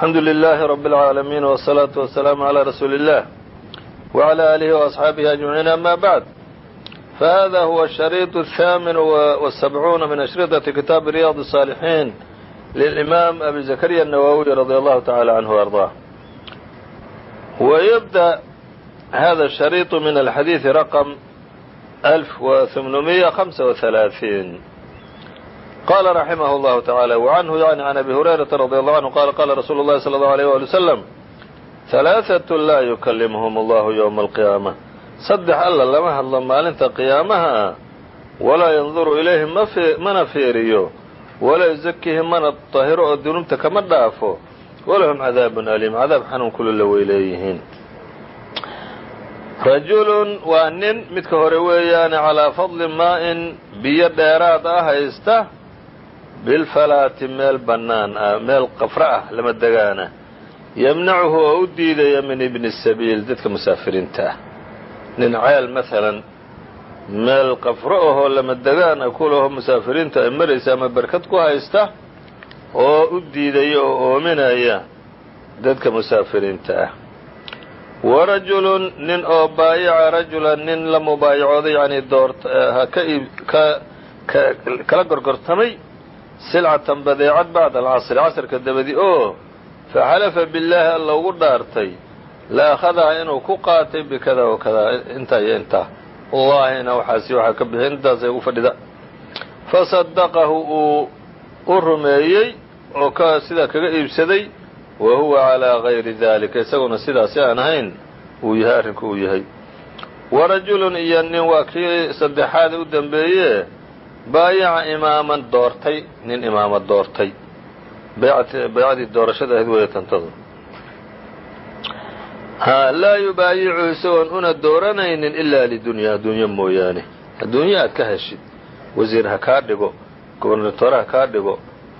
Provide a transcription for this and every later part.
الحمdu لله رب العاalمين والصلاaة والسلام على رsuuل الله وعلى آله وأصحاaبه أجمعين أmا بعد فhذا هو الشhريط الثامن والسبعون من أشhرطة كتاب رياض الصالحين للإمام أبي زكريا النووي رضي الله تعالى عنه وأرضاه ويبدأ هذا الشhريط من الحديث رقم ألف وثمنمية خمسة وثلاثين قال رحمه الله تعالى وعنه يعني عن أبي هريرة رضي الله عنه قال قال رsuل الله صلى الله عليه ولي وسلم ثلاثة لا يكلمهم الله يوم القيامة saddex alla lama hadlo maalinta qiyaamaha walaa yanduru ilayhim mana fiiriyo walaa yuzakihim mana طahiro oo dunuubta kama dhaafo walahum cadaabun aliim cadaab xanuun kulula way leeyihiin rajulun waa nin midka hore weeyaane calaa fadli maa-in biyo dheeraad ah haysta bilfalaati meel bannaan ah meel qafra ah lama degaana yemnacuhu oo u diidaya min ibni sabiil dadka musaafiriinta ah nin ceel maalan meel qafro ahoo lama degaan a kulaho musaafiriinta ay maraysa ama berkad ku haysta oo u diidaya oo oominaya dadka musaafiriinta ah wa rajulun nin oo baayaca rajulan nin la mubaayacooday yani doort ka kala gorgortamay silcatan badeecad bacda alcasri casrka dabadi oo faxalafa billaahi alla ugu dhaartay la akhadaha inuu ku qaatay bikada wa kada intaa iyo intaa wallaahina waxaasi waxaa ka bixi intaasay ugu fadhida. Fasadaqahu uu u rumeeyey oo ka sidaa kaga iibsaday wa huwa calaa gayri dalika isaguna sidaasi aan ahayn uu yahay arrinku uu yahay. Wa rajulun iyo nin waa kii saddexaad u dambeeye baayaca imaaman doortay nin imaama doortay. Baycadii doorashada ahayd weeye tantadu laa yubaayicu isagoon una dooranaynin ilaa lidunyaa adduunyo mooyaane. Adduunyo aad ka heshid. Wasiir ha kaa dhigo. Gobernatoore ha kaa dhigo.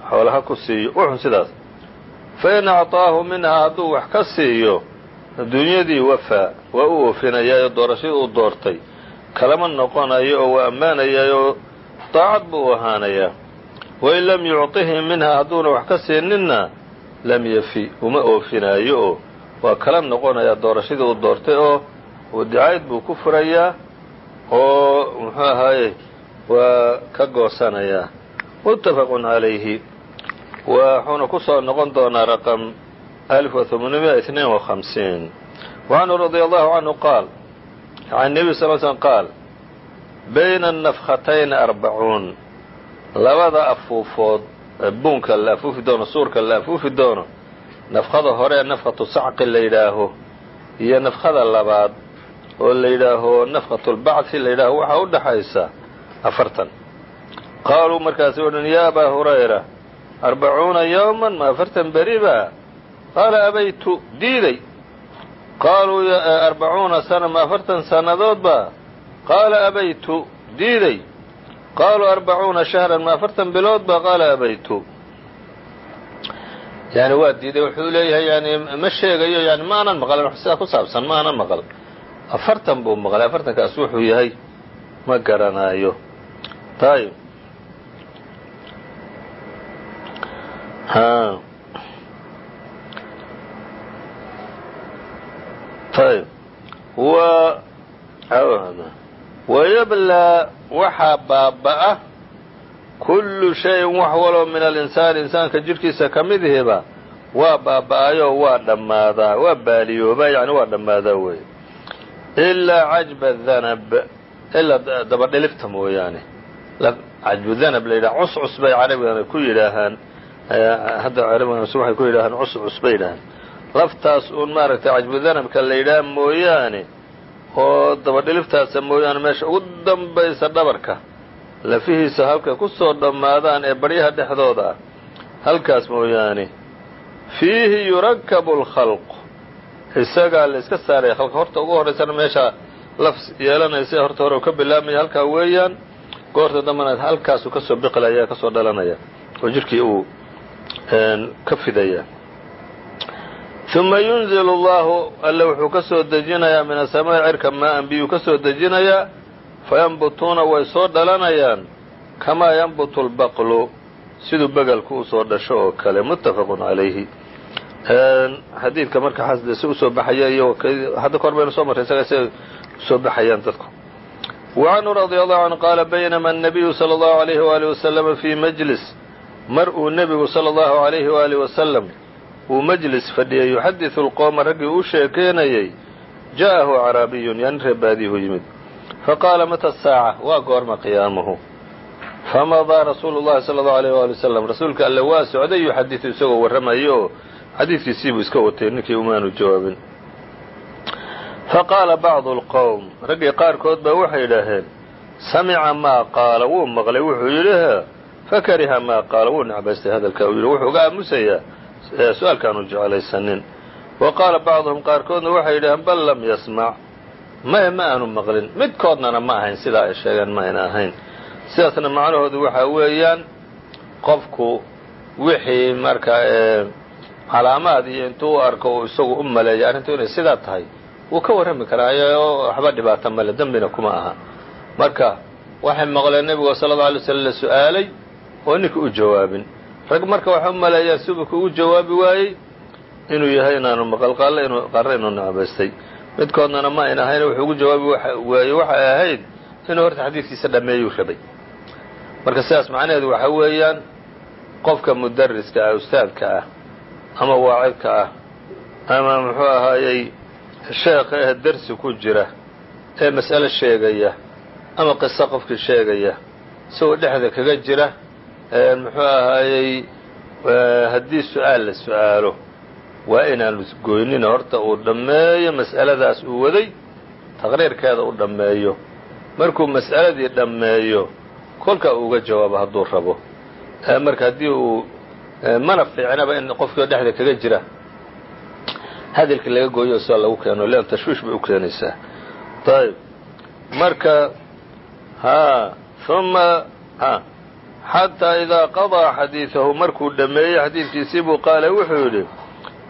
Xoolo ha ku siiyo. Wuxun sidaas. Fa in acطaahu minhaa hadduu wax ka siiyo adduunyadii wafaa waa u oofinayaa oo doorashadii uu doortay. Kalama noqonayo oo waa ammaanayaayoo daacad buu u ahaanayaa wain lam yucطihi minhaa hadduuna wax ka siininna lam yafi uma oofinaayo oo waa kala noqonayaa doorashadii uu doortay oo wadicayd buu ku furayaa oo muxuu ahaaye waa ka goosanayaa muttafaqun calayhi. Wuxuuna ku soo noqon doonaa raqam wacanhu radia allahu canhu qaal can nebi sal slm qaal bayna anafkhatayni arbacuun. Labada afuufood buunka la afuufi doono suurka la afuufi doono nafkada hore ee nafkhatu sacqi la yidhaaho iyo nafkhada labaad oo la yidhaaho nafkhatulbacthi la yidhaaho waxaa u dhaxaysa afartan. Qaaluu markaasay odhan yaa abaa hurayra arbacuuna yowman ma afartan beri ba qaala abaytu diiday. Qaaluu arbacuuna sana ma afartan sannadood ba qaala abaytu diiday qaaluu arbacuuna shahran ma afartan bilood ba qaala abaytu yani waa diiday wuxuu leeyahay yani ma sheegayo yani ma aanan maqlin wax sidaa ku saabsan ma aanan maql afartan buu maqlay afartankaas wuxuu yahay ma garanaayo ayb ayb wayablaa waxaa baaba-a kullu shayin wax waloo min alinsaani insaanka jidhkiisa ka mid ihiba waa baaba-ayoo waa dhammaadaa waa baaliyoobaa yani waa dhammaadaa weeye. Ilaa cajba danab ilaa dabadhilifta mooyaane. Cajbu danab la yidhaha cuscus bay carabigana ku yidhaahaan hadda carabigans waxay ku yidhaahaan cuscus bay yidhaahaan. Laftaas uun maaragtay cajbu danabka la yidhaha mooyaane oo dabadhiliftaasa mooyaane meesha ugu dambaysa dhabarka lafihiisa halka ku soo dhammaadaan ee baryaha dhexdooda ah halkaas mooyaane fiihi yurakabu alkhalq isagaa la iska saaraya khalqa. Horta ugu horraysana meeshaa laf yeelanaysa horta hore u ka bilaabmaya halkaa weeyaan goorta dambana halkaasuu ka soo biqilaya ka soo dhalanaya oo jidhkii uu ka fidaya uma yunzil llahu alle wuxuu ka soo dejinayaa min asamaa'i cirka maa'an biyuu ka soo dejinayaa fayanbutuuna way soo dhalanayaan kamaa yanbutu lbaqlu siduu begalku u soo dhasho oo kale muttafaqun calayhi xadiidka marka xasde si u soo baxaya iyo hadda ka baynu soo marray isaga say u soo baxayaan dadku wacanhu radia allahu canhu qaala baynama annabiyu sala allahu alayhi waalihi wasalama fii majlis mar uu nebigu sala allahu alayhi waalihi wasalam uu mجlis fadhiyay يxadiث الqومa raggii u sheekeynayay جاءahu عرaabiy yan ree baadihu yimid faqاala mتى الsاacة waa goorma qiyaamuhu famaضىa rasuul الlahi صلى الله عليه وaلي وسلم rasuulka alle waa socday yuxadiثu isagoo warramayo oo xadiidkiisiibuu iska watay ninkii umaanu jawaabin faqaala bacdu اlqowm raggii qaarkood baa waxay idhaaheen samica maa qaala wuu maqlay wuxuu yidhi fakariha maa qaala wuu necbaystay hadalka uu yidhi wuxuu uga aamusayaa su'aalkaanu jeclaysanin. Wa qaala bacduhum qaarkoodna waxay yidhaheen bal lam yasmac maye ma aanu maqlin. Midkoodnana ma ahayn sidaa ay sheegeen ma ayna ahayn. Sidaasna macnahoodu waxaa weeyaan qofku wixii marka calaamaad iyo intuu u arko uu isagu u maleeya arrintu inay sidaa tahay wuu ka warrami karaa waxba dhibaato male dembina kuma aha. Marka waxay maqleen nebigu sala alla alay slam la su'aalay oo ninka u jawaabin rag marka waxay u maleeyaan subaka ugu jawaabi waayey inuu yahay inaanu maqal qalle inuu qarre inuu necbaystay midkoodnana ma ayn ahayn wuxuu ugu jawaabi waayey waxay ahayd inuu horta xadiidkiisa dhammeeyuu rabay. Marka sidaas macnaheedu waxa weeyaan qofka mudariska ah ustaadka ah ama waacidka ah ama muxuu ahaayey sheekha ee dersi ku jira ee mas'alo sheegaya ama qiso qofkii sheegaya isagoo dhexda kaga jira muxuu ahaayey haddii su'aal la su'aalo waa inaanu goynina horta uu dhammeeyo mas'aladaas uu waday taqriirkeeda u dhammeeyo. Markuu mas'aladii dhammeeyo kolka uu uga jawaabo hadduu rabo. Marka haddii uu mana fiicnaba in qofkii dhexda kaga jira hadalkii laga gooyo sidaa lagu keeno lean tashwiish bay u keenaysaa. Ayb marka ha uma xataa idaa qadaa xadiidahu markuu dhammeeyey xadiidkiisii buu qaala wuxuu yidhi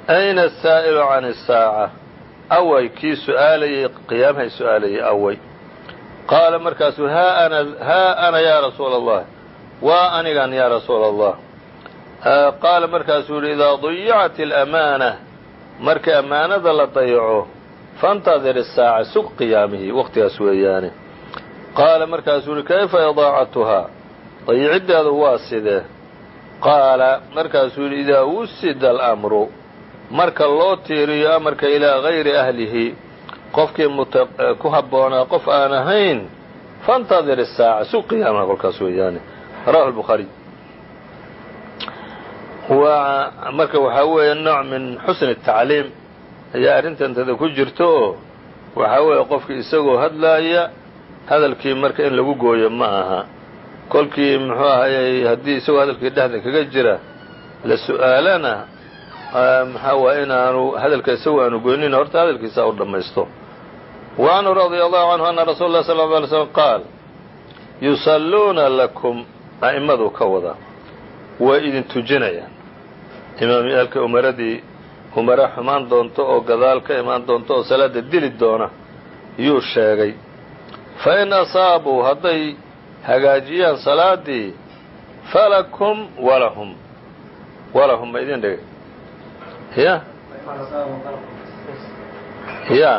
ayna asaa'ilu can isaaca away kii su'aalayey qiyaamahay su'aalayey away. Qaala markaasuu haa ana yaa rasuula allah waa anigan yaa rasuula allah qaala markaasuu yidhi idaa dayicat alamaana marka ammaanada la dayaco faاntadir isaaca sug qiyaamihii waqtigaas weeyaane. Qaala markaasuu yidhi kayfa idaacatuhaa dayiciddeedu waa sidee qaala markaasuu yidhi idaa wusida almru marka loo tiiriyo amarka ilaa gayri ahlihi qofkii ku habboonaa qof aan ahayn faاntadir الsaaca sug qiyaamaha kolkaas weeyaane rawahu الbukhaariy marka waxaa weeye nooc min xusni الtacliim ayaa arrintantada ku jirta oo waxaa weeye qofkii isagoo hadlaaya hadalkii marka in lagu gooyo ma aha kolkii muxuu ahayey haddii isagoo hadalkii dhexda kaga jira la su'aalana maxaa waay inaanu hadalka isagoo aanu goynin horta hadalkiisa u dhammaysto. Wa canhu radia allahu canhu ana rasuula lah lla alay slm qaal yusalluuna lakum a'immaduu ka wada way idin tujinayaan. Imaamyaalka umaradii umare xumaan doonto oo gadaal ka imaan doonto oo salaada dili doona yuu sheegay. Fa in asaabuu hadday hagaajiyaan salaadii falakum walahum walahum ma idin dhigay? Ya ya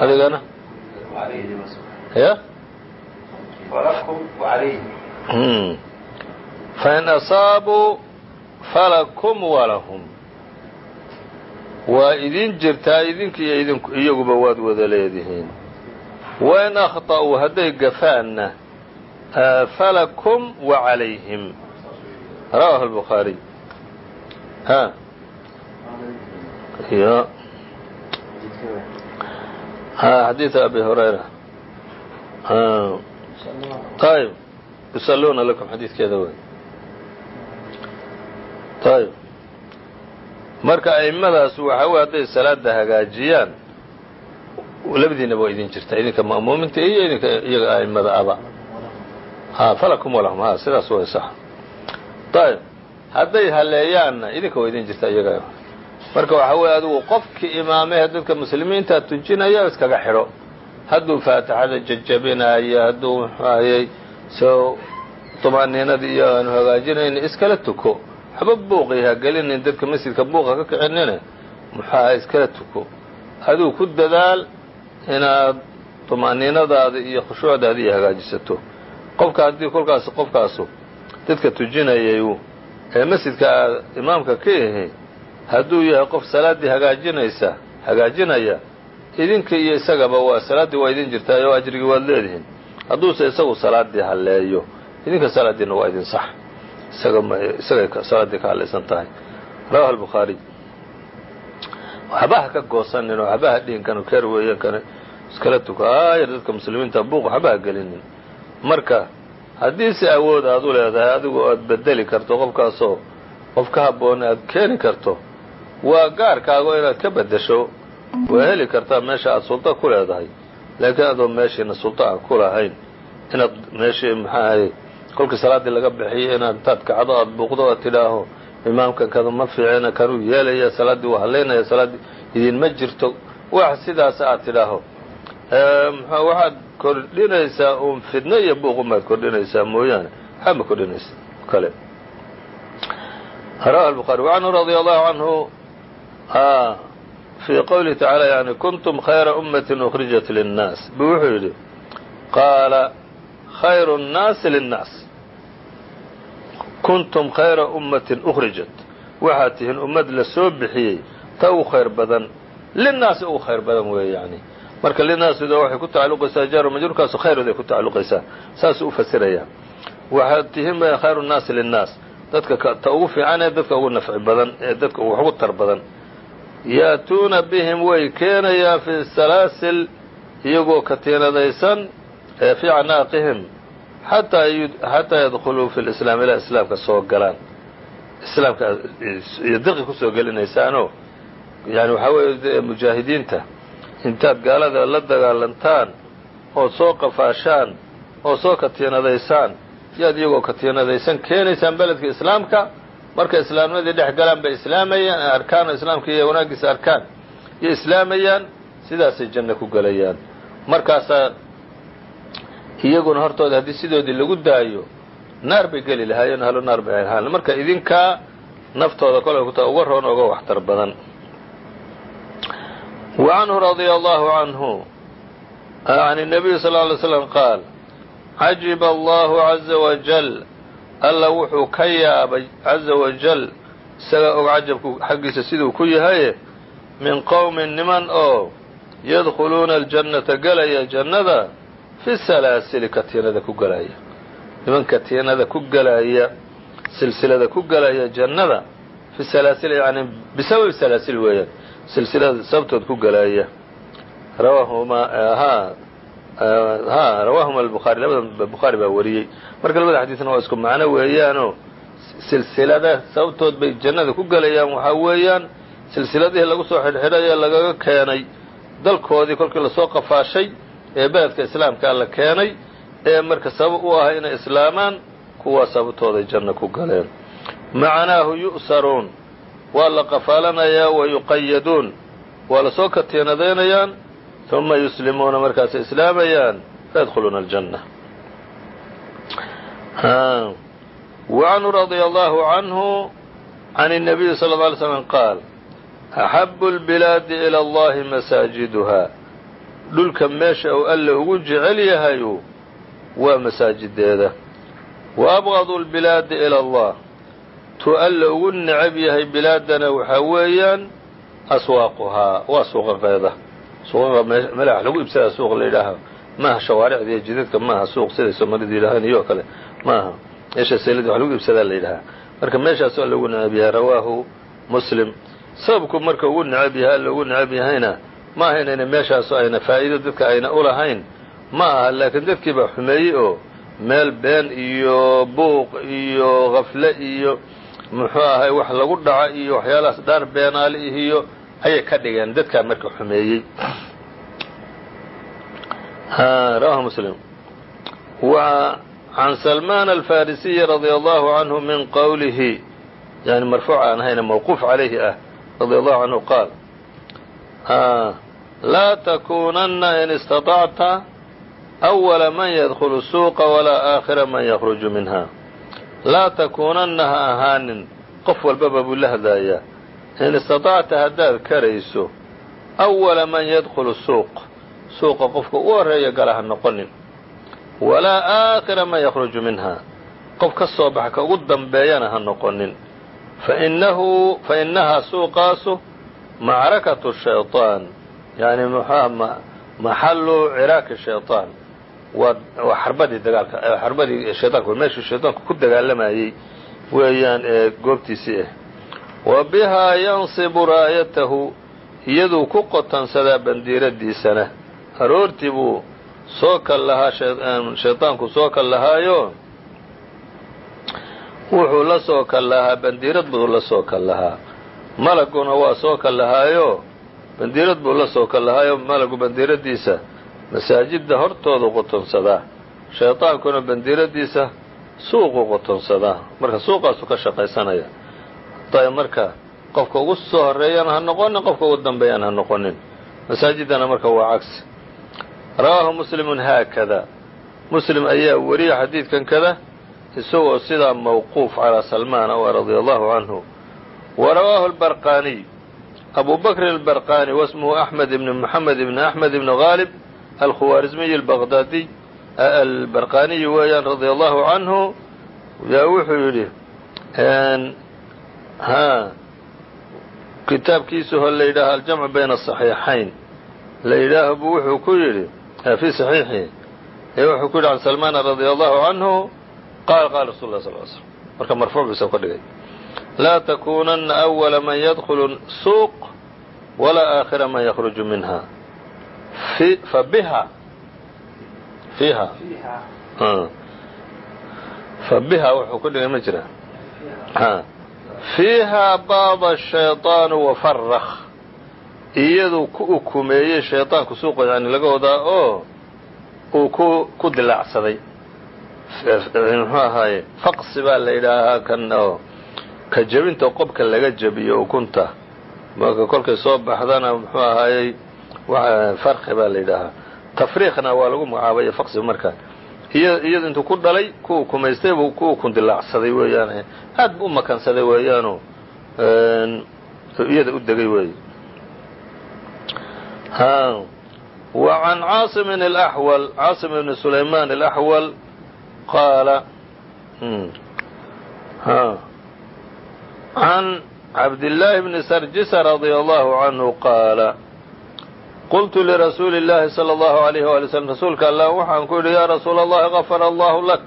adigana? Ya fain asaabuu falakum walahum waa idin jirtaa idinkiiyo idinku iyaguba waad wada leedihiin wain akhta'uu hadday gafaanna falakum wa calayhim rawaahu lbukhaariy a yo xadiiثa abi hurayra ayb yusaluuna lakum xadiidkeeda wey ayb marka a'immadaas waxa wey hadday salaada hagaajiyaan labadiinaba waa idin jirtaa idinka ma'muuminta iyo idinka iyaga a'immada aba. Ha falakum walahum ha sidaas way sax. Ayb hadday haleeyaanna idinka waa idin jirtaa iyaga. Marka waxaa weeye adigu qofkii imaamee dadka muslimiinta tujinaya iskaga xidho. Hadduu faatixada jajabinaayo hadduu muxuahayey soo طumaaniinadii iyo aanu hagaajinayni iskala tuko. Waxba buuqi ha gelinin dadka masjidka buuqa ka kicinine muxaaha iskala tuko. Adigu ku dadaal inaad tuma'niinadaada iyo khushuucdaada iyo hagaajisato. Qofka haddii kolkaas qofkaasu dadka tujinayay ee masjidka imaamka ka ahi hadduu yahay qof salaaddii hagaajinaysa hagaajinaya idinka iyo isagaba waa salaaddii waa idin jirtaa oo ajrigii waad leedihiin. Hadduuse isagu salaaddii halleeyo idinka salaaddiina waa idin sax. Isagay salaaddii ka hadlaysan tahay. Rawahu albukhaariy waxba ka goosanin oo waxba ha dhihin kanu iskala tuko. Aayar dadka muslimiinta buuq waxba ha gelinin. Marka haddii si awood aad u leedahay adigu aad bedeli karto qofkaasoo qof ka habboon aad keeni karto waa gaarkaago inaad ka beddesho. Waa heli kartaa meesha aad sulto ku leedahay. Laakiin adoo meeshiina sulto aan ku lahayn inaad meeshii maxaahay kolkii salaaddii laga bixiyay inaad intaad kacdo aad buuqdo aad tidhaaho imaamkan kada ma fiicina kanuu yeelaya salaaddii waa halaynaya salaaddii idinma jirto wax sidaas aad tidhaaho waxaad kordhinaysaa uun fidno iyo buuqunbaad kordhinaysaa mooyaane waxaa ma kordhinaysa kale rawahu الbخarي وعنه رضي الله عنه في qwله taعالى يعني كنتم خyرa أمة أخرجت للناas bu wuxuu yidhi qاala خyر الناaس للناas kuntum khayra ummatin ukhrijat. Waxaad tihiin ummad la soo bixiyey ta ugu khayr badan. Linnaasi ugu khayr badan weeye yani. Marka linnaasida waxay ku tacalluqaysaa jaaro majruurkaasu khayroday ku tacalluqaysaa. Saasuu u fasirayaa. Waxaad tihiin khayru nnaasi linnaas. Dadka ta ugu fiican ee dadka ugu nafci badan ee dadka wax tar badan. Yaatuuna bihim way keenayaan fi salaasil iyagoo katiinadaysan ee fii canaaqihim xataa yadkhuluu fi lislaam ilaa islaamka soo galaan. Islaamka iyo diqi ku soo gelinaysaanoo yani waxaa weeye mujaahidiinta intaad gaalada la dagaalantaan ood soo qafaashaan oo soo katiinadaysaan yaad iyagoo katiinadaysan keenaysaan beledka islaamka markay islaamnimadii dhex galaan bay islaamayaan arkaano islaamka iyo wanaaggiisa arkaan iyo islaamayaan sidaasay janno ku gelayaan markaasaa iyaguna hortooda haddii sidoodii lagu daayo naar bay geli lahaayeen halo naar bay ahaan marka idinkaa naftooda kolay kutaa uga roon oga waxtar badan wa canhu radia allahu canhu can الnabiyi sal ه alay slam qaal cajiba allahu caza wajal alla wuxuu ka yaabay caza wajal isaga og cajabku xaggiisa siduu ku yahaye min qowmin niman oo yadkhuluuna aljannata gelaya jannada fi salaasili katiinada ku galaya niman katiinada ku galaya silsilada ku galaya jannada fi salaasil yani bisababi salaasil weeyaan silsilada sababtood ku galaya rawaahuma ha ha rawaahuma albuhaari labada bukhaari baa wariyey. Marka labada xadiisna waa isku macno weeyaanoo silsilada sababtood bay jannada ku gelayaan waxaa weeyaan silsiladihii lagu soo xidhxidhay ee lagaga keenay dalkoodii kolkii la soo qafaashay ee beledka islaamkaa la keenay ee marka sabab u ah inay islaamaan kuwaa sababtooday janno ku galeen macanaahu yu'saruun waa la qafaalanayaa wa yuqayaduun waa lasoo katiinadaynayaan uma yuslimuuna markaasay islaamayaan fayadkhuluuna aljanna wacanhu radia allahu canhu can الnabiyi sal ه alay slm qaal axabu اlbilaadi ilى allahi masaajiduha dhulka meesha uu alle ugu jecel yahayu waa masaajideeda. Wa abqadu اlbilaadi ilى allah. Tuu alle ugu necab yahay bilaadana waxaa weeyaan aswaaquhaa waa suuqaqeeda suuqaqa mela wax lagu ibsadaa suuq la yidhaaha. Maaha shawaaricda iyo jidadka maaha suuq siday soomaalida yidhaahaan iyo kale. Maaha meesha seelada wax lagu ibsadaa la yidhahaa marka meeshaasoo alle ugu necab yahay rawaahu muslim. Sababku marka ugu necab yahay alle ugu necab yahayna ma aha inayna meeshaaso ayna faa'iido dadka ayna u lahayn. Ma aha laakiin dadkii baa xumeeyey oo meel been iyo buuq iyo khafle iyo muxuu ahay wax lagu dhaco iyo waxyaalahaas dhaar beenaale iyo ayay ka dhigeen dadkaa marka xumeeyey. Rawahu muslim. Wa can salman alfarisiyi radia allahu canhu min qowlihi yani marfuuc aan ahayna mawquuf calayhi ah radia allahu canhu qaal laa takunanna in istaطacta أwala man yadkulu الsuuqa walaa aakhira man yakruju minha laa takuunanna ha ahaanin qof walbaba buu la hadlayaa in istaطacta haddaad karayso أwala man yadkulu suuq suuqa qofka u horeeya gala ha noqonin walaa aakhira man yakhruju minha qof ka soo baxa ka ugu dambeeyana ha noqonin fainahu fainahaa suuqaasu macrakatu shayطaan yani muxuha maxalu ciraaki shayطaan waa waa xarbadii dagaalka xarbadii shayطaanka meeshuu shayطaanku ku dagaalamayey weeyaan ee goobtiisii ah wa bihaa yansibu raayatahu iyaduu ku qotansadaa bandiiradiisana aroortii buu soo kal lahaa shayطaanku soo kal lahaayo wuxuu la soo kal lahaa bandiirad buu la soo kal lahaa malaguna waa soo kal lahaayo bandiirad buu la soo kal lahaayo malagu bandiiradiisa. Masaajidda hortoodu qotonsadaa shayطaankuna bandiiradiisa suuqu qotonsadaa marka suuqaasu ka shaqaysanaya. Marka qofka ugu soo horeeyana ha noqonin qofka ugu dambeeyana ha noqonin. Masaajiddana marka waa cagsi. Rawaahu muslimun haakada. Muslim ayaa weriya xadiidkan kada isagoo sidaa mawquuf calaa salmaan o radia allahu canhu wa rawaahu albarqaaniy abu bakrin albarqaani wasmuhu axmed ibni moxamed ibni axmed ibni haalib alkhuwaarismiy albaqdaadiy albarqaaniyi weeyaan radia allahu canhu yaa wuxuu yidhi ha kitaabkiisa ho la yidhaaho aljamcu bayna asaxiixayn la yidhaaho buu wuxuu ku yidhi fii saxiixihi ee wuxuu ku yidhi can salmaana radia allahu canhu qaala qaala rasul lah sal l slm marka marfuuc bisa ka dhigay laa takuunanna awala man yadkhulu suuq walaa aakhira man yakhruju minha fa biha fiiha fa biha wuxuu ku dhigay ma jira fiihaa baaba shayطaanu wafarakh iyaduu ku ukumeeyey shayطaanku suuqa yani laga wadaa oo uu ku ku dilaacsaday muxuu ahaaye faqsi baa la yidhaahaa kan oo ka jebinta qobka laga jebiyo ukunta. Marka kolkay soo baxdana muxuu ahaayey farki baa la yidhaahaa tafriiqna waa lagu magacaabaya faqsi marka. Iyadu intuu ku dhalay ku ukumaystay buu ku ukun dilaacsaday weeyaan aad bu u weeyaano iyada u degay weey. Wa can caasimin اlaxwal caasim ibni sulaymaan alaxwal qaala can cabdillaahi bni sarjisa radia allahu canhu qaala qultu lirasuuli اllaahi salى allahu alayh waali slm rasuulka allah waxaan ku yidhi yaa rasuula allahi gafara allahu lak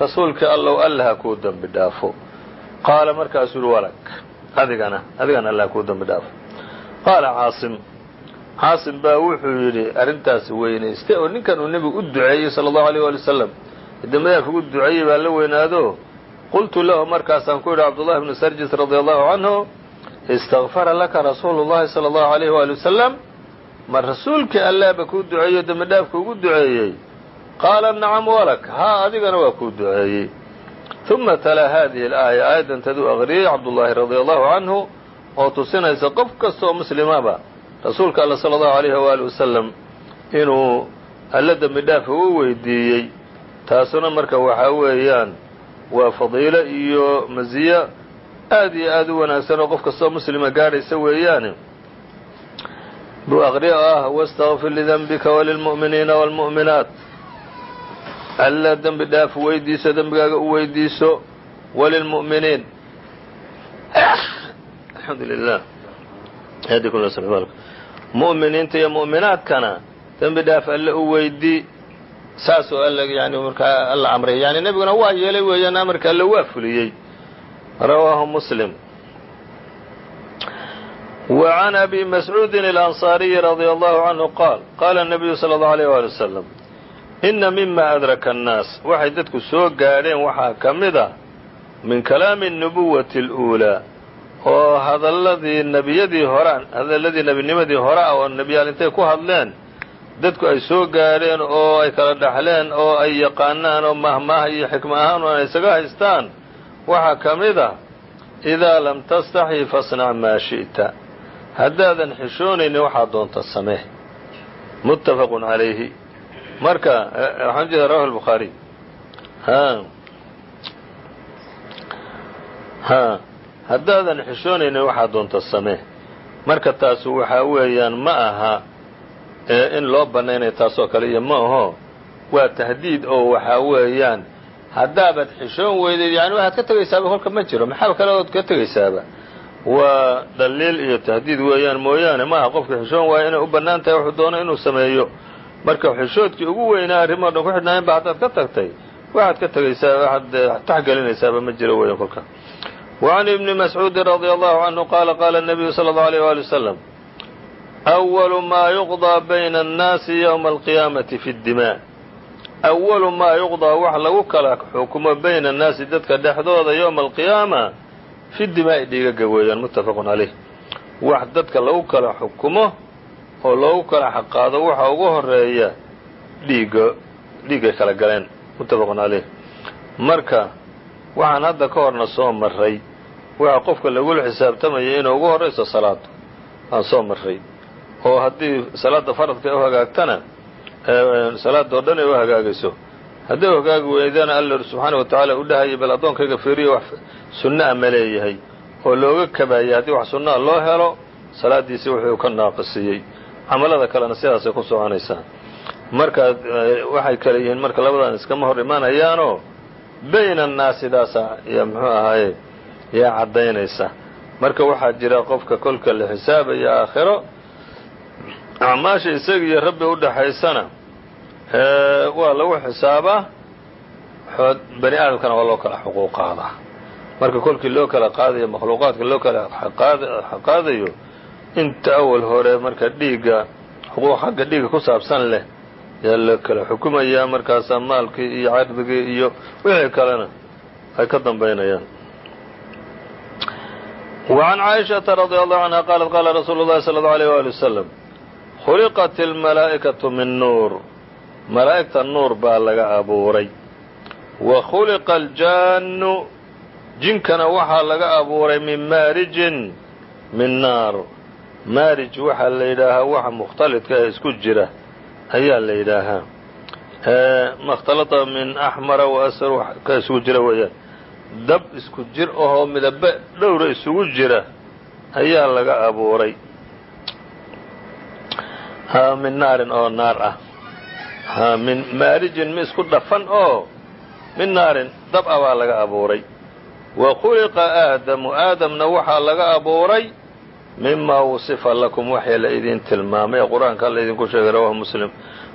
rasuulka allow alla ha kuu dembi dhaafo qaala markaasuu yihi walak adigana adigana alla ha kuu dembi dhaafo qaala caasim caasim baa wuxuu yidhi arrintaas weynayste oo ninkan uu nebigu u duceeyey sala allahu alayh waali wasalam dembadaaf ugu duceeyey baa la weynaado qultu lahu markaasaan ku yidhi cabdullahi bnu sarjis radia allahu canhu istakfara laka rasuulu llahi sala allahu alayh wali wasalam ma rasuulkii allaaba kuu duceeyo dembi dhaafka ugu duceeyey qaala nacam walak haa adigana waa kuu duceeyey uma talaa hadihi alaaya aayaddan taduu aqriyey cabdullaahi radia allahu canhu oo tusinaysa qof kasta oo muslimaba rasuulka alla sala allahu alayhi waali wasalam inuu alla dembi dhaafa u weydiiyey taasuna marka waxaa weeyaan waa fadiilo iyo masiyo aad iyo aad u wanaagsan oo qof kastoo muslima gaadhaysa weeyaane buu aqriya oo ah wastakfir lidenbika walilmu'miniina waalmu'minaat alla dembi dhaaf weydiiso dembigaaga u weydiiso walilmu'miniin alxamdu lilah mu'miniinta iyo mu'minaadkana dembi dhaaf alle u weydii saasoo all yani markaa alla amray. Yani nebiguna waa yeelay weeyaan amarka alle waa fuliyey. Rawaahu muslim. Wa can abi mascuudin alansaariyi radia allahu canhu qaal qaala nabiyu sala allahu aleyh waali wasalam inna mima adraka annaas. Waxay dadku soo gaadheen waxaa ka mid a min kalaami اnubuwati اluulaa oo hadaladii nebiyadii hore hadalladii nebinimadii hore ah oo nebiyaalintay ku hadleen dadku ay soo gaadheen oo ay kala dhaxleen oo ay yaqaanaan oo mahmaaha iyo xikma ahaan oo ay isaga haystaan. Waxaa ka mid a idaa lam tastaxyi fasnac maa shi'ta. Haddaadan xishoonaynin waxaa doonta samee. Muttafaqun calayhi. Marka waxaan jeeda rawahu albukhaariy ha ha haddaadan xishoonaynin waxaa doonta samee. Marka taasu waxaa weeyaan ma aha ee in loo bannaynaya taasoo kale iyo ma aho waa tahdiid oo waxaa weeyaan haddaabaad xishoon weydeed yani waxaad ka tegaysaaba kolka ma jiro maxaa kale ood ka tegaysaaba waa dhaliil iyo tahdiid weeyaan mooyaane maaha qofka xishoon waayo inay u bannaan tahay wuxuu doono inuu sameeyo. Marka xishoodkii ugu weynaa arrimo dhan ku xidhnaayen ba haddaad ka tagtay waxaad ka tegaysaa waxaad taxgelinaysaaba ma jiro weeyaan kolka. Wa can ibni mascuudin radia allahu canhu qaala qaala nabiyu sala allau aleyh waali wasalam أول ma يقضى بين الناasi يومa القيامaةi في الدماء أول ma يقضى wax lagu kala xukumo bayna الناasi dadka dhexdooda yومa القيامة في الدimاءi dhiigaga weeyaan متafق عalيه wax dadka lagu kala xukumo oo loogu kala xaqaado waxa ugu horeeya dhiiga dhiigay kala galeen متafق عalيه marka waxaan hadda ka horna soo maray waxa qofka lagula xisaabtamaya inuu ugu horayso salaada aan soo maray oo haddii salaada faradka ay u hagaagtana salaada oo dhan ay u hagaagayso hadday u hagaagi weydana alla subxaana wa tacaala u dhahayay bal addoonkayga fiiriyo wax sunna a ma leeyahay oo looga kabaayay haddii wax sunnaa loo helo salaadiisii wuxuu ka naaqisiyey camalada kalena sidaasay ku soconaysaa marka waxay kale yihiin marka labadan iskama hor imaanayaanoo bayna annaasidaasa iyo muxuu ahaaye yaa caddaynaysa. Marka waxaa jira qofka kolka la xisaabaya aakhiro acmaasha isaga iyo rabbi u dhaxaysana waa lagu xisaabaa bani aadamkana waa loo kala xuquuq qaadaa marka kolkii loo kala qaadayo makhluuqaadka loo kala qaadayo inta awal hore marka dhiigga xuquuq xagga dhiigga ku saabsan leh yaa la kala xukumayaa markaasaa maalkii iyo cardigii iyo wixii kalena ay ka dambaynayaan وعn caaئiشhaةa رadي الله عanهa qaalat qala rasuulu الlahi slى الlه عليه وaلي وsلم khuliqat almalaa'ikatu min nuur malaa'igta nuur baa laga abuuray wa khuliqa aljaannu jinkana waxaa laga abuuray min maarijin min naar maarij waxaa la yidhaahaa waxa mukhtalidka ah isku jira ayaa la yidhaahaa makhtalata min axmara wa asar ka isugu jira weeyaan dab isku jir ahoo midaba dhowra isugu jira ayaa laga abuuray min naarin oo naar ah. Min maarijin mi isku dhafan oo min naarin dab a baa laga abuuray. Wa khuliqa aadamu aadamna waxaa laga abuuray mima wusifa lakum waxii la idin tilmaamay ee qur'aanka alla idinku sheegay rawahu muslim.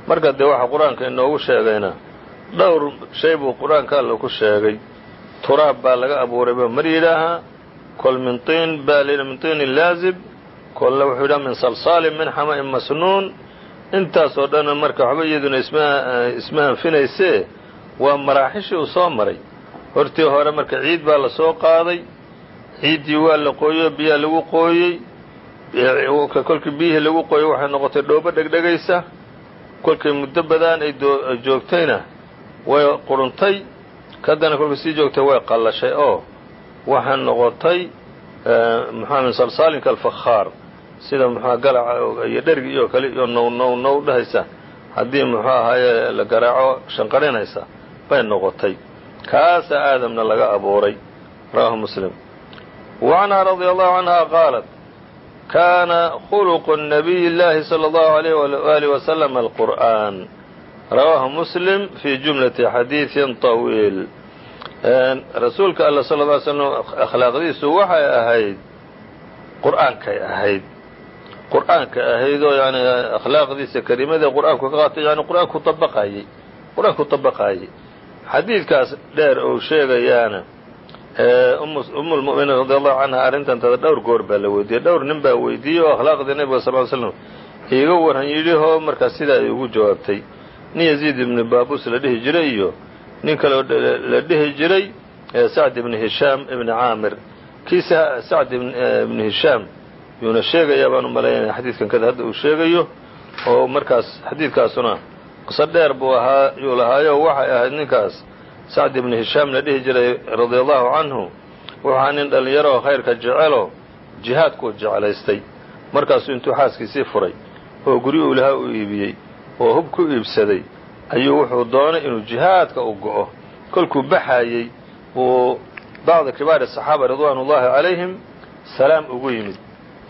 Marka dee waxa qur'aanka inoogu sheegayna dhowr shay buu qur'aanka alla ku sheegay. Turaab baa laga abuuray ba mar yidhaahaa kol min tiin baa min tiinin laazib kolle wuxuu yidhaha min salsaalin min xama'in masnuun. Intaasoo dhan marka waxba iyaduna isma anfinaysee waa maraaxishii uu soo maray. Hortii hore marka ciid baa la soo qaaday ciiddii waa la qooyo biyaa lagu qooyey kolkii biyihii lagu qooyey waxay noqotay dhoobo dhegdhegaysa. Kolkii muddo badaan ay joogtayna way quruntay kadana kolkii sii joogtay way qallashay. Oo waxay noqotay muxua min alfakhaar sida muxua galaca iyo dhergi iyo kale iyo now now now dhahaysa haddii muxuu ahaaye la garaaco shanqarinaysa bay noqotay kaasaa aadamna laga abuuray rawahu muslim وعنها رضي الله عنها قالت كان خلق النبي الله صلى الله عليه وآله وسلم القرآن رواه مسلم في جملة حديث طويل rasuulka alla sal ll ly slam akhlaaqdiisu waxay ahayd qur'aankay ahayd qur'aanka ahayd oo yani akhlaaqdiisa kelimadee qur'aanku ka qaatay yani qur'aanku abaqayey qur'aanku طabaqaayey xadiidkaas dheer ou sheegayaana umu lmu'miniin radi allahu canha arrintantada dhowr goor baa la weydiiyey. Dhowr nin baa weydiiyey oo akhlaaqdii nebiga sal ly slam iiga waran yidhihoo markaas sidaa ugu jawaabtay. Nin yaziid ibni baabus la dhihi jiray iyo nin kaleo la dhihi jiray sacd ibni hishaam ibni caamir. Kii sacd ibni hishaam yuuna sheegayaa baan u xadiidkan kada hadda uu sheegayo oo markaas xadiidkaasuna qiso dheer buu ahaa yuu lahaayo waxay ahayd ninkaas sacd ibni hishaam la dhihi jiray radia allahu canhu wuxuuhaa nin dhallinyaroo khayrka jecelo jihaadkuu jeclaystay. Markaasuu intuu xaaskiisii furay oo guryi uu lahaa u iibiyey oo hub ku iibsaday ayuu wuxuu doonay inuu jihaadka u go'o. Kolkuu baxaayey buu bacdi kibaari saxaaba ridwaanullaahi calayhim salaam ugu yimid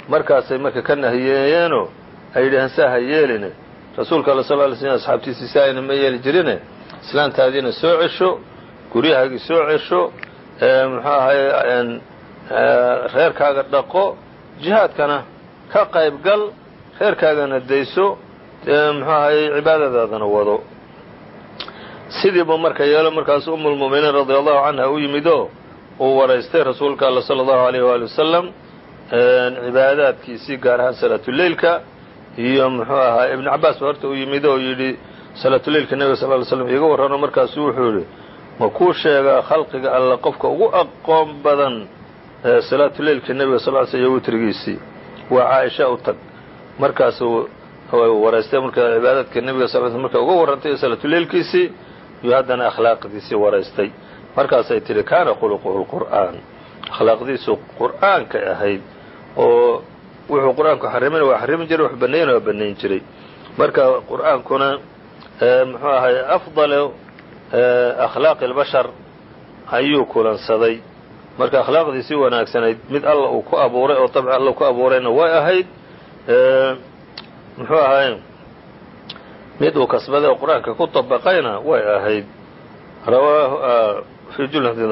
markaasay marka ka nahiyeeyeenoo ay yidhaheen saa ha yeeline. Rasuulka alla sal slm asxaabtiisii si ayna ma yeeli jirine islaantaadiina soo cesho guryahaagii soo cesho muxuu ahay reerkaaga dhaqo jihaadkana ka qayb gal reerkaagana dayso muxuu ahay cibaadadaadana wado. Sidii buu marka yeelo markaasu umu lmu'miniin radia allahu canha u yimidoo uu waraystay rasuulka alla sala allahu alayh waali wasalam cibaadaadkiisii gaar ahaan salaatuleilka iyo muxuu ahaa ibnu cabaas ba horta u yimid oo yidhi salaatuleilka nebiga sal ly slam iiga warrano markaasuu wuxuu yidhi ma kuu sheegaa khalqiga alla qofka ugu aqoon badan salaatuleilka nebiga sal sl iyo witrigiisii? Waa caaisha u tag. Markaasuu waraystay marka cibaadaadka nebiga sal l markay uga warrantay salaatuleilkiisii iyo haddana akhlaaqdiisii waraystay. Markaasay tidhi kaana khuluquhu lqur'aan akhlaaqdiisu qur'aankay ahayd oo wuxuu qur'aanku xarimin waa xarimi jiray wax bannayn waa bannayn jiray. Marka qur'aankuna muxuu ahay afdalu akhlaaqi اlbashar ayuu kulansaday. Marka akhlaaqdii si wanaagsanayd mid alla uu ku abuuray oo dabci alla ku abuurayna way ahayd muxuu ahay mid uu kasbaday oo qur'aanka ku dabaqayna way ahayd. Rawaahu ah, fi jumlati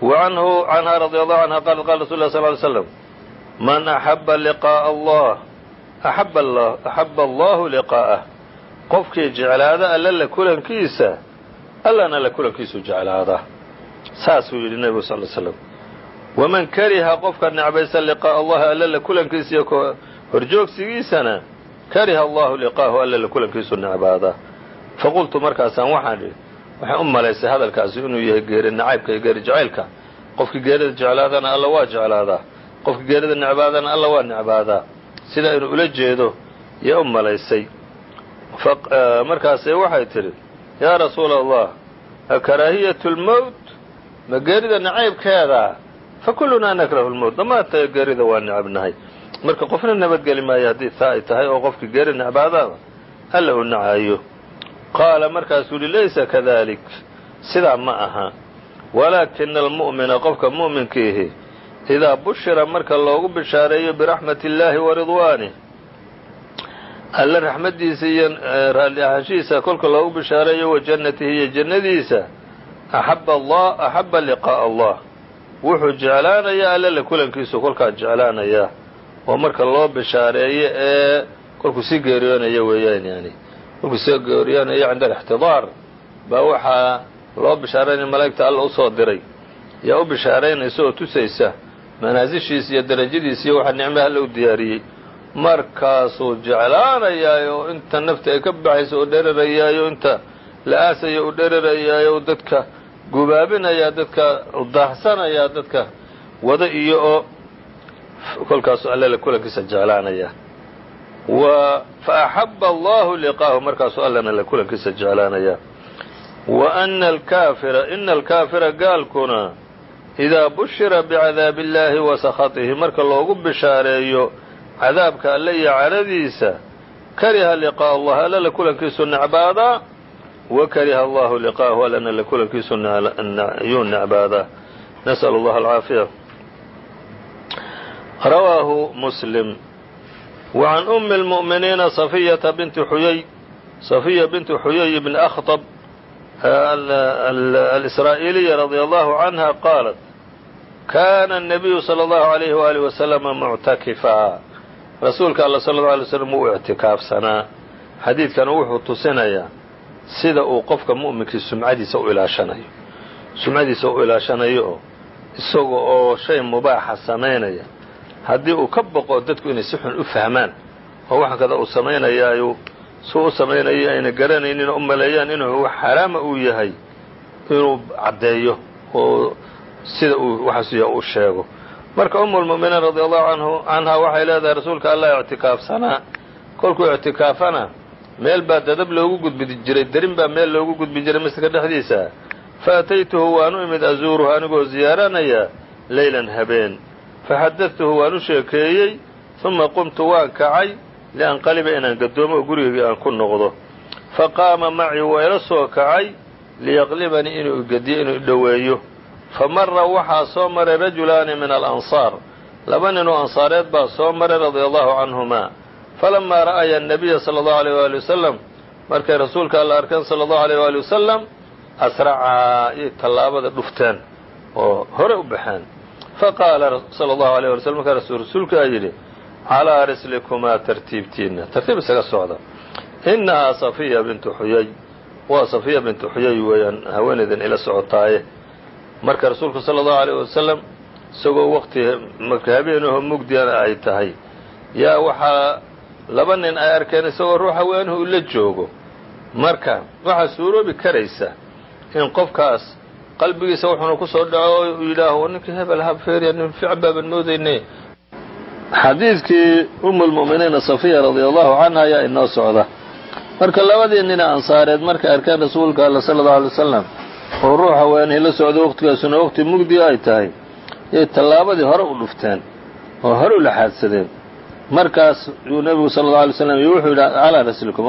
wa canhu canha radi allahu canha qaala qala rasul lah sl ly slm man axaba liqaaءa allah axaba allahu liqaa'ah. Qofkii jeclaada alla la kulankiisa allana la kulankiisu jeclaada. Saasuu yidhi nebigu sal slm waman kariha qofka necbaysa liqaa'a allahi alla la kulankiisa iyo horjoogsigiisana kariha allahu liqaahu alla la kulankiisu necbaada. Faqultu markaasaan waxaan idhi waxay u malaysay hadalkaasi inuu yahay geeri nacaybka iyo geeri jacaylka. Qofkii geerida jeclaadana alla waa jeclaadaa qofkii geerida necbaadana alla waa necbaadaa. Sidaa inuu ula jeedo yaa u malaysay. Markaasay waxay tidhi yaa rasuula allah akaraahiyatu lmowt ma geerida nacaybkeeda? Fa kullunaa nakrahu lmowt dhammaanta geerida waa necabnahay marka qofna nabadgeli maayo haddii taa ay tahay oo qofkii geeri necbaadaaba alla uu nacayo qaala markaasuu yihi laysa kadalik. Sidaa ma aha. Walaakina almu'mina qofka mu'minkiihi idaa bushira marka loogu bishaareeyo biraxmati illaahi wa ridwaanih alle raxmaddiisa iyo raalli ahaanshihiisa kolka loogu bishaareeyo wa jannatihi iyo jannadiisa axaba allah axaba liqaa'a allah. Wuxuu jeclaanayaa alle la kulankiisu kolkaa jeclaanayaa oo marka loo bishaareeyo ee kolkuu sii geeriyoonaya weeyaan yani kolkuu sii geeriyoonaya cinda alixtidaar baa waxaa loo bishaaraynaya malaa'igta alla u soo diray. Yaa u bishaaraynaysa oo tusaysa manaasishiisa iyo darajadiisa iyo waxaa nicmaha alla u diyaariyey. Markaasuu jeclaanayaa oo inta nafta ay ka baxayso oo dherarayaayo inta la aasaya u dherarayaayo dadka gubaabinayaa dadka daahsanayaa dadka wada iyo oo kolkaasuu alla la kulankiisa jeclaanayaa fa axaba allahu liqaahu markaasuu allana la kulankiisa jeclaanayaa wa ana alkaafira ina alkaafira gaalkuna idaa bushira bicadaabi illaahi wa sakhatihi marka loogu bishaareeyo cadaabka alle iyo cadhadiisa kariha liqaa'u allahi allana kulankiisu necbaadaa wa kariha allahu liqaa'ahu allana la kulankiisu yuu necbaadaa nas'al allaha alcaafiya rawaahu muslim wa can ummi lmu'miniina safiyata binti xuyay safiya binti xuyay bni akhطab alsraa'iiliya radia allahu canha qaalat كان النبي صلى الله عليه وآله وسلم معتكفا rasuulka all صلى الله عليه وسلم wuu اعtikaafsanaa xadiidkana wuxuu tusinayaa sida uu qofka muؤminkii sumcadiisa u ilaashanayo sumcadiisa u ilaashanayo oo isaga oo shay mubaaxa samaynaya haddii uu ka boqo dadku inay si xun u fahmaan oo waxan kada uu samaynayaayu suu u samaynayo ayna garanaynin oo u maleeyaan inuu wax xaraama uu yahay inuu caddeeyo oo sida uu waxaas yaha u sheego. Marka umu lmu'miniin radi allahu canhaa waxay leedahay rasuulka allah ictikaafsanaa kolkuu ictikaafana meel baa dadab loogu gudbi jiray derin baa meel loogu gudbi jiray masjidka dhexdiisa. Fa ataytuhu waanu imid azuuruhu anigoo ziyaaranaya leylan habeen. Faxadadtuhu waan u sheekeeyey uma qumtu waan kacay lianqaliba inaan gadoomo oo gurigaygii aan ku noqdo. Fa qaama macii waa ila soo kacay liyaqlibanii inuu igadiyo inuu idhoweeyo famara waxaa soo maray rajulaani min alansaar laba ninoo ansaareed baa soo maray radia allahu canhumaa falamaa ra'aya annabiya sala allahu aleyh waali wasalam markay rasuulka alla arkeen sala allahu aleyh waali wasalam asracaa iyay tallaabada dhufteen oo hore u baxeen. Faqaala sala allahu aleyh wali slm markaa rasuulkaa yidhi calaa rislikumaa tartiibtiinna. Tartiib isaga socda. Innahaa safiya bintu xuyay. Waa safiya bintu xuyay weeyaan haweenaydan ila socotaaye marka rasuulku sala allahu aleyh wasalam isagoo waqti marka habeenaho mugdiana ay tahay yaa waxaa laba nin ay arkeen isagoo ruux haweenahu ula joogo. Marka waxaa suuroobi karaysa in qofkaas qalbigiisa wuxuuna ku soo dhaco uu yidhaaho ninkii hebel habfeeriya nin fiican baaban moodaynay xadiidkii umu lmu'miniina safiya radia allahu canha ayaa inoo socda. Marka labadii nina ansaareed markay arkeen rasuulka alla sala allau alay wasalam oo ruux haweenihii la socda waqtigaasuna waqti mugdi ay tahay. Yay tallaabadii hore u dhufteen oo hore u laxaadsadeen markaas yuu nebigu sala allau alay slam wuxuu yidhi calaa rasulikum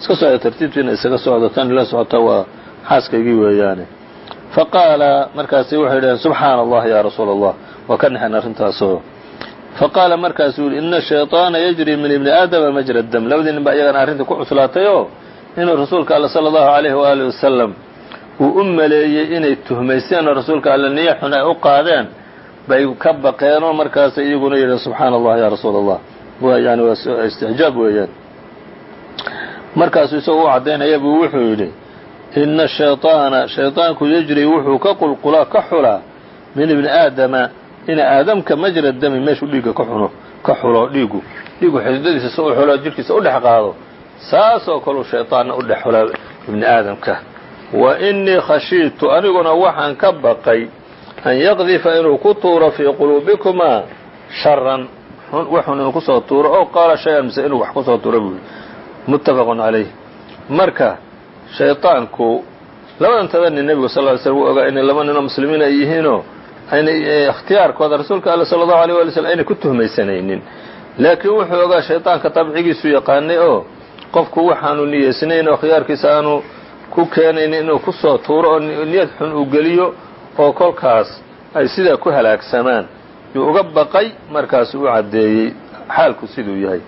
iska socda tartiibtiina isaga socda tan ila socota waa xaaskaygii weeyaane. Faqaala markaasi waxay dhaheen subxaana allah yaa rasuula allah waa ka naxeen arrintaasoo. Faqaala markaasuu yihi ina shayطaana yajri min ibni aadama majra dam labadii nin iyagana arrintii ku cuslaatay oo inuu rasuulka alla sala allahu alayhi waaalih wasalam uu u maleeyey inay tuhmaysteen oo rasuulka alla niya xun ay u qaadeen bay ka baqeenoo markaas iyaguna yidheen subxaana allah yaa rasuula allah yani waa istixjaab weeyaan markaasuu isagoo u caddaynaya buu wuxuu yidhi ina shayطaana shayطaanku yajri wuxuu ka qulqulaa ka xulaa min ibni aadama ina aadamka majra dami meeshuu dhiigga ka xuno ka xulo dhiigu dhiigu xididadiisa si u xulo jidhkiisa u dhex qaado saasoo kaleu shayطaanna u dhex xulaa ibni aadamka wa inii khashiitu aniguna waxaan ka baqay an yaqdifa inuu ku tuuro fii quluubikumaa sharan waxun inuu kusoo tuuro oo qaala shay-an mise inuu wax kusoo tuuro buu muttafaqun calayh marka shayطaanku labadan tada nin nebigu sal ly slm wuu ogaa inay laba ninoo muslimiin ay yihiinoo aynay ikhtiyaarkooda rasuulka alla sala allahu alيyh wali slm aynay ku tuhmaysanaynin laakiin wuxuu ogaa shayطaanka dabcigiisu yaqaanay oo qofku waxaanu niyeysnayn oo khiyaarkiisa aanu ku keenaynin inuu kusoo tuuro oo niyad xun uu geliyo oo kolkaas ay sidaa ku halaagsamaan yuu uga baqay markaasuu u caddeeyey xaalku siduu yahay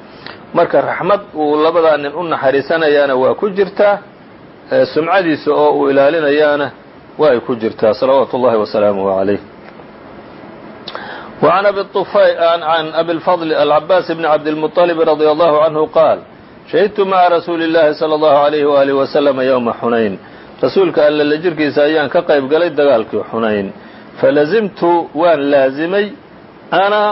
marka raxmad uu labadaa nin u naxariisanayaana waa ku jirtaa sumcadiisa oo uu ilaalinayaana waa ay ku jirtaa salawaatu ullahi wasalaamuhu عalayh وعn abi عn abi الفضل العabاس بن cabdالمطلب رضي الله عنه qاal شhahidtu mعa rasuuli الlahi صلى الله عليه وآله وسلم يومa xunayn rasuulka alla la jirkiisa ayaan ka qayb galay dagaalkii xunayn falazimtu waan laazimay أna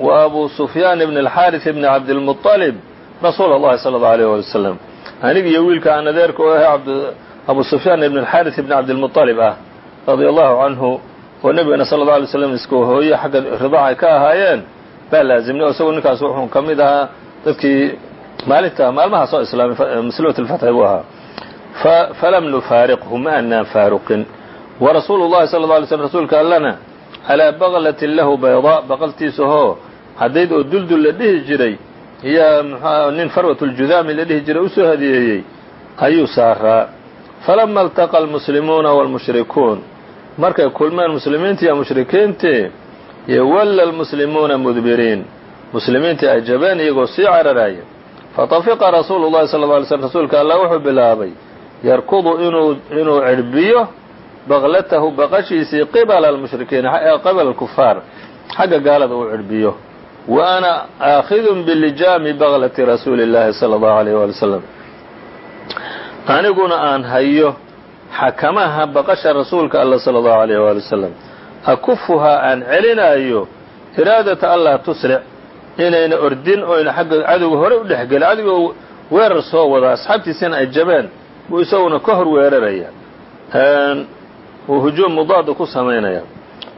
وأbu سفyaan بن الxاriث بن cabdالمطلب rasuul الlahi صلى الله عليه ولي وسلم anig iyo wiilka aan adeerka u ahay abu sufyaan ibn alxaris ibn cabdilmuطalib ah radia allahu canhu oo nebigana sala اlه alay slam isku hooye xagga ridaac ay ka ahaayeen baa laazimnay oo isagu ninkaas wuxuu ka mid ahaa dadkii maalinta maalmaha soo islaamay muslimat اlfatxi buu ahaa falam nufaariqhu ma anaan faaruqin warasuulu اllahi sala اله alay slm rasuulka allana calىa baqlatin lahu baydaa baqaltiisa hoo caddayd oo duldul la dhihi jiray iyo mxua nin farwat ljudaami la dhihi jiray usoo hadiyeeyey ayuu saaraa falama altaqa almuslimuuna wاlmushrikuun markay kulmeen muslimiintii iyo mushrikiintii yowalla almuslimuuna mudbiriin muslimiintii ay jabeen iyagoo sii cararaya fatafiqa rasuulu llahi sala lla lay slm rasuulka allah wuxuu bilaabay yarkudu inuu inuu cirbiyo baqlatahu baqashiisii qibala almushrikiin qibala alkufaar xagga gaalada uu cirbiyo wa ana aakidun bilijaami baqlati rasuuli llahi sala allahu alayh waali wasalam aniguna aan hayo xakamaha baqasha rasuulka allah sala allahu alayh waali wasalam akufuhaa aan celinaayo iraadata allah tusric inayna ordin oyna xagga cadowga hore u dhexgelin adigoo weerar soo wada asxaabtiisina ay jabeen buu isaguna ka hor weeraraya. Uu hujuum mudaada ku samaynaya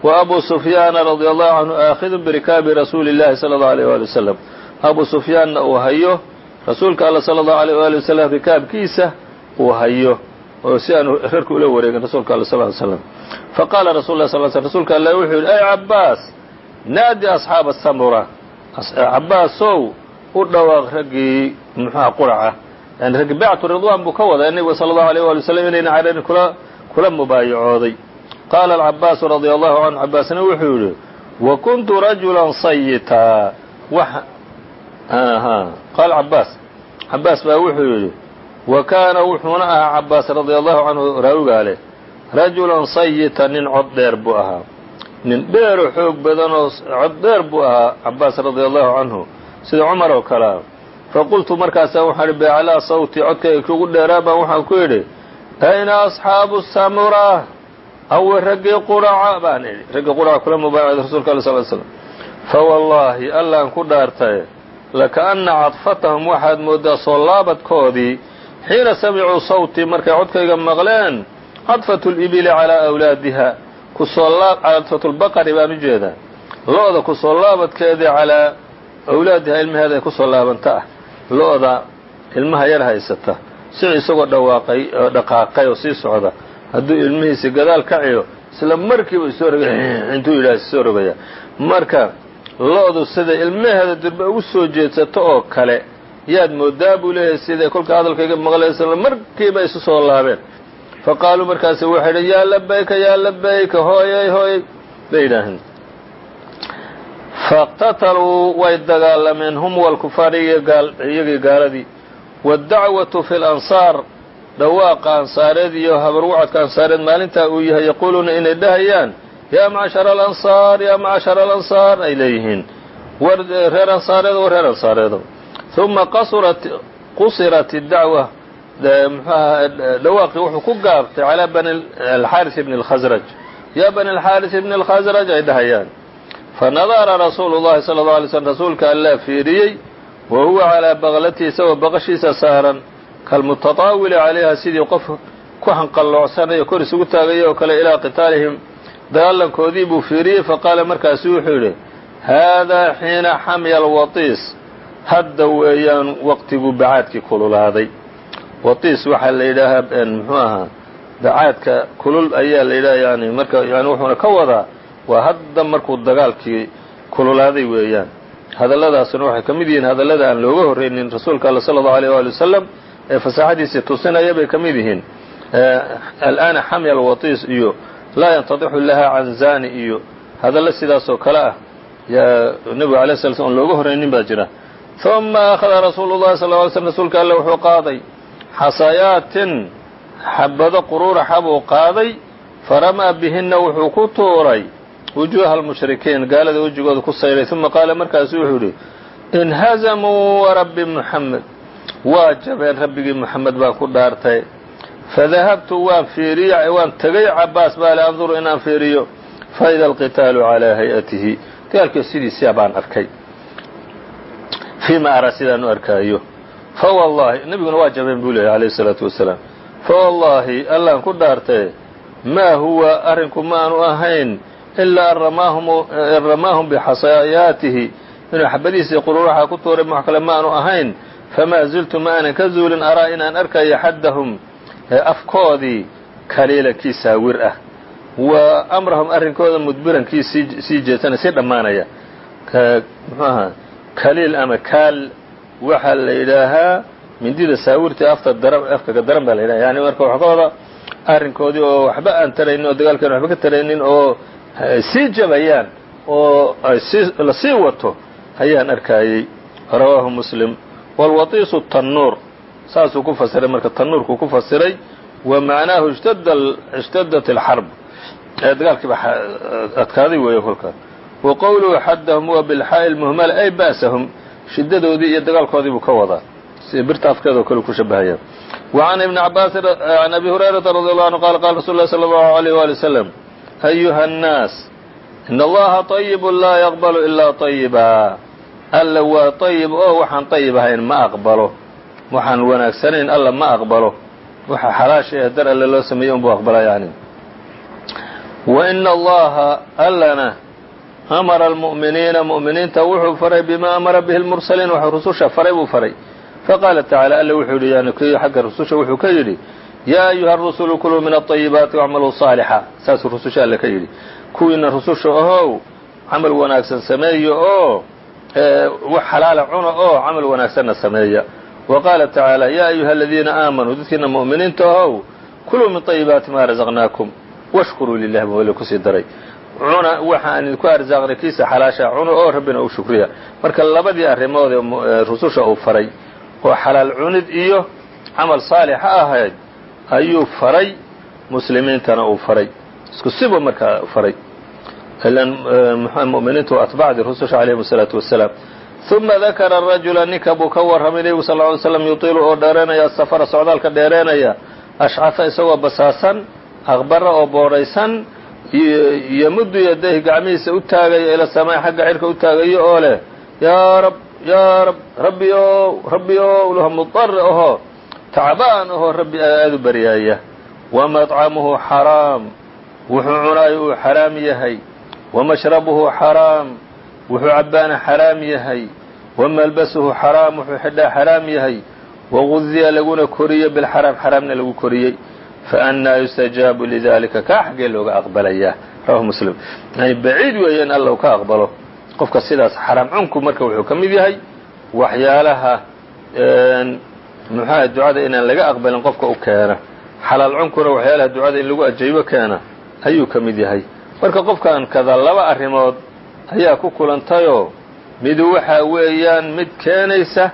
wa abu sufyaana radia allahu canhu aakidun birikaabi rasuuli llahi sala allau aleyh waali wasalam abu sufyaanna uu hayo rasuulka alla sala allahu aleyh waali wasalam rikaabkiisa uu hayo oo si aanu rarka ula wareegin rasuulka alla sal ly slam faqaala rasul lah sal sl rsulka alla wuxuu yidhi ay cabbaas naadi asxaaba samura cabaasow u dhawaaq raggii muxuha quraca yani raggii baycatu ridwan buu ka wadaa nebiga sala allahu alيyh wali wasalam inayna cararin kula kula mubaayacooday qaala alcabaasu radia allahu canhu cabaasna wuxuu yidhi wa kuntu rajulan sayitaa qaala cabaas cabaas baa wuxuu yidhi wa kaana wuxuuna ahaa cabaas radia allahu canhu raawigaa leh rajulan sayita nin cod dheer buu ahaa nin dheeroo xoog badan oo dheer buu ahaa cabaas radia allahu canhu sida cumar oo kalea faqultu markaasaa waxaan idhi becalaa sawti codkayga kugu dheeraa baan? Waxaan ku yidhi ayna asxaabu samura. Awe raggii quraca baan idhi. Raggii quraca kula mubaayacda rasuulka alla sal slam fawallaahi allaan ku dhaartaye lakaأna cadfatahum waxaad mooddaa soo laabadkoodii xiina samicuu sawtii markay codkayga maqleen cadfatu libili calaa awlaadiha cadfatu lbaqari baan u jeedaa lo-da ku soo laabadkeedii calaa awlaadiha ilmaheeda ay ku soo laabanta ah. Lo-da ilmaha yar haysata. Si isagoo dhawaaqay dhaqaaqay oo sii socda. Hadduu ilmihiisi gadaal kaciyo isla markiiba isoo rogay intuu yidhaha isoo rogaya. Marka lo-du sida ilmaheeda durba ugu soo jeedsato oo kale yaad moodaa buu leeyahay siday kolka hadalkayga maqlaysa markiiba isu soo laabeen fa qaaluu markaasi waxay idhi yaa labayka yaa labayka hooyay hooyay. Bay yidhaaheen. Faqtataluu way dagaalameen hum walkufaari iyagii gaaladii. Waddacwatu fi lansaar dhawaaqa ansaareed iyo habarwacadka ansaareed maalintaa uu yahay yaquuluuna inay dhahayaan yaa macshara alansaar yaa macshara alansaar ay leeyihiin. Reer ansaareedo reer ansaareedo uma اdacwa mxuaha dhawaaqii wuxuu ku gaabtay calaa bani alxaaris bni اlkhasraj yaa bani alxaaris bni اlkhasraj ay dhahayaan fanadara rasuulu llahi sala اlه alay slm rasuulka allaa fiiriyey wa huwa calaa baklatihi isagoo baqashiisa saaran kalmutataawili calayha sidii qof ku hanqalloocsanayo kor isugu taagaya oo kale ilaa qitaalihim dagaalankoodii buu fiiriyey faqaala markaasu wuxuu yidhi haadaa xiina xamya alwatiis hadda weeyaan waqtiguu bacaadkii kululaaday watiis waxaa la yidhaahaa muxuu ahaa bacaadka kulul ayaa la yidhaha yani marka yani wuxuuna ka wadaa waa hadda markuu dagaalkii kululaaday weeyaan. Hadalladaasuna waxay ka mid yihiin hadallada aan looga horreynin rasuulka alla sala allahu aleyh waali wasalam ee fasaaxadiisii tusinaya bay ka mid yihiin. Al'aana xamya alwatiis iyo laa yantadixu laha can zani iyo hadallo sidaasoo kale ah yaa nebigu alay sla sl on looga horreynin baa jira. Uma akhada rasuulu llahi sal ly slm rasuulka alle wuxuu qaaday xasayaatin xabado quruuraxa buu qaaday faramaa bihinna wuxuu ku tuuray wujuuha almushrikiin gaalada wejigooda ku sayray uma qaala markaasu wuxuu yidhi inhazamuu warabbi muxamed waa jabeen rabbigii moxamed baan ku dhaartay. Fadahabtu waan fiiriy waan tegay cabaas baale anduru inaan fiiriyo. Faida alqitaalu calaa hay'atihi. Dagaalkii sidiisia baan arkay. Fii ma ara sidaan u arkaayo fawallahi nebiguna waa jabeen buu leeyahy alayh isalaatu wasalaam fawallaahi allaan ku dhaartay maa huwa arrinku maanu ahayn ilaa an ramaahum bixasaayaatihi inuu xabadihiisii quruuraxa ku tuuray wax kale maanu ahayn. Famaa ziltu ma aanan ka zuulin araa inaan arkayo xaddahum? Afkoodii kaliila kii saawir ah. Wa amrahum arrinkooda mudbiran kii sii jeesanaya sii dhammaanaya. Muxuu ahaa? Kaliil ama kaal waxaa la yidhaahaa mindida saawirtii afta daran afkaga daran baa la yidhaha yani marka waxa ka wada arrinkoodii oo waxba aan taraynin oo dagaalkeena waxba ka taraynin oo sii jabayaan oo la sii wato ayaan arkaayey. Rawaahu muslim. Wاlwatiisu tannuur. Saasuu ku fasiray marka tanuurkuu ku fasiray wa macnaahu ishtadat اlxarb ee dagaalkii ba adkaaday weeye kolkaas wa qowluhu xaddahum huwa bilxaa'i lmuhmala ay ba'sahum shidadoodii iyo dagaalkoodii buu ka wadaa si birta afkeedao kale ku shabahaya wa can ibni cabaasin can abi hurayrata radi allahu anhu qala qala rasul lah sala allahu alayh wali wasalam ayuha annaas in allaha طayibun laa yaqbalu ilaa طayiba alla waa طayib oo waxaan طayib ahayn ma aqbalo waxaan wanaagsanayn alla ma aqbalo waxa xalaasha ee dar alle loo sameeyey unbuu aqbala yani wa ina allaha allana amara almu'miniina mu'miniinta wuxuu faray bima amara bihi lmursaliin waxuu rususha faray buu faray faqaala tacaala alla wuxuu yidhi yani kii xagga rususha wuxuu ka yidhi yaa ayuha rusulu kuluu min aطayibaati wacmaluu saalixa saasuu rususha alle ka yidhi kuwiina rususha ahow camal wanaagsan sameeya oo wax xalaala cuna oo camal wanaagsanna sameeya wa qaala tacaala yaa ayuha aladiina aamanuu dadkiina mu'miniinta ahow kuluu min طayibaati ma razaqnaakum washkuruu lilah buu weli ku sii daray cuna waxaan idinku arsaaqnay kiisa xalaasha cuna oo rabbina u shukriya. Marka labadii arrimood ee rususha uu faray oo xalaal cunid iyo camal saalixa ahayd ayuu faray muslimiintana uu faray. Isku sibu markaa faray. Ilan muminiintu atbacdi rususha calayhim asalaatu wasalaam uma dakara rajula ninka buu ka warramay nebigu sal ly slam yutiilu oo dheereenaya asafara socdaalka dheereenaya ashcafa isagoo basaasan aqbara oo boodhaysan yomuddu yadayhi gacmihiisa u taagaya ila samaa'i xagga cirka u taagayo oo leh yaa rab yaa rab rabbi ow rabbi ow laho mudar ahoo tacbaan ahoo rabbi aad u baryaaya. Wa maطcamuhu xaraam wuxuu cunaayo uu xaraam yahay. Wa mashrabuhu xaraam wuxuu cabbaana xaraam yahay. Wa malbasuhu xaraam wuxuu xidhaa xaraam yahay. Wagudiya laguna koriyey bilxaraam xaraamna lagu koriyey faannaa yustajaabu lidalika kaa xaggee looga aqbalayaa rawahu muslim yani baciid weeye in alla uu ka aqbalo qofka sidaas xaraam cunku marka wuxuu ka mid yahay waxyaalaha muxuaha ducada inaan laga aqbalin qofka u keena xalaal cunkuna waxyaalaha ducada in lagu ajayibo keena ayuu ka mid yahay marka qofkan kada laba arrimood ayaa ku kulantayoo midu waxa weeyaan mid keenaysa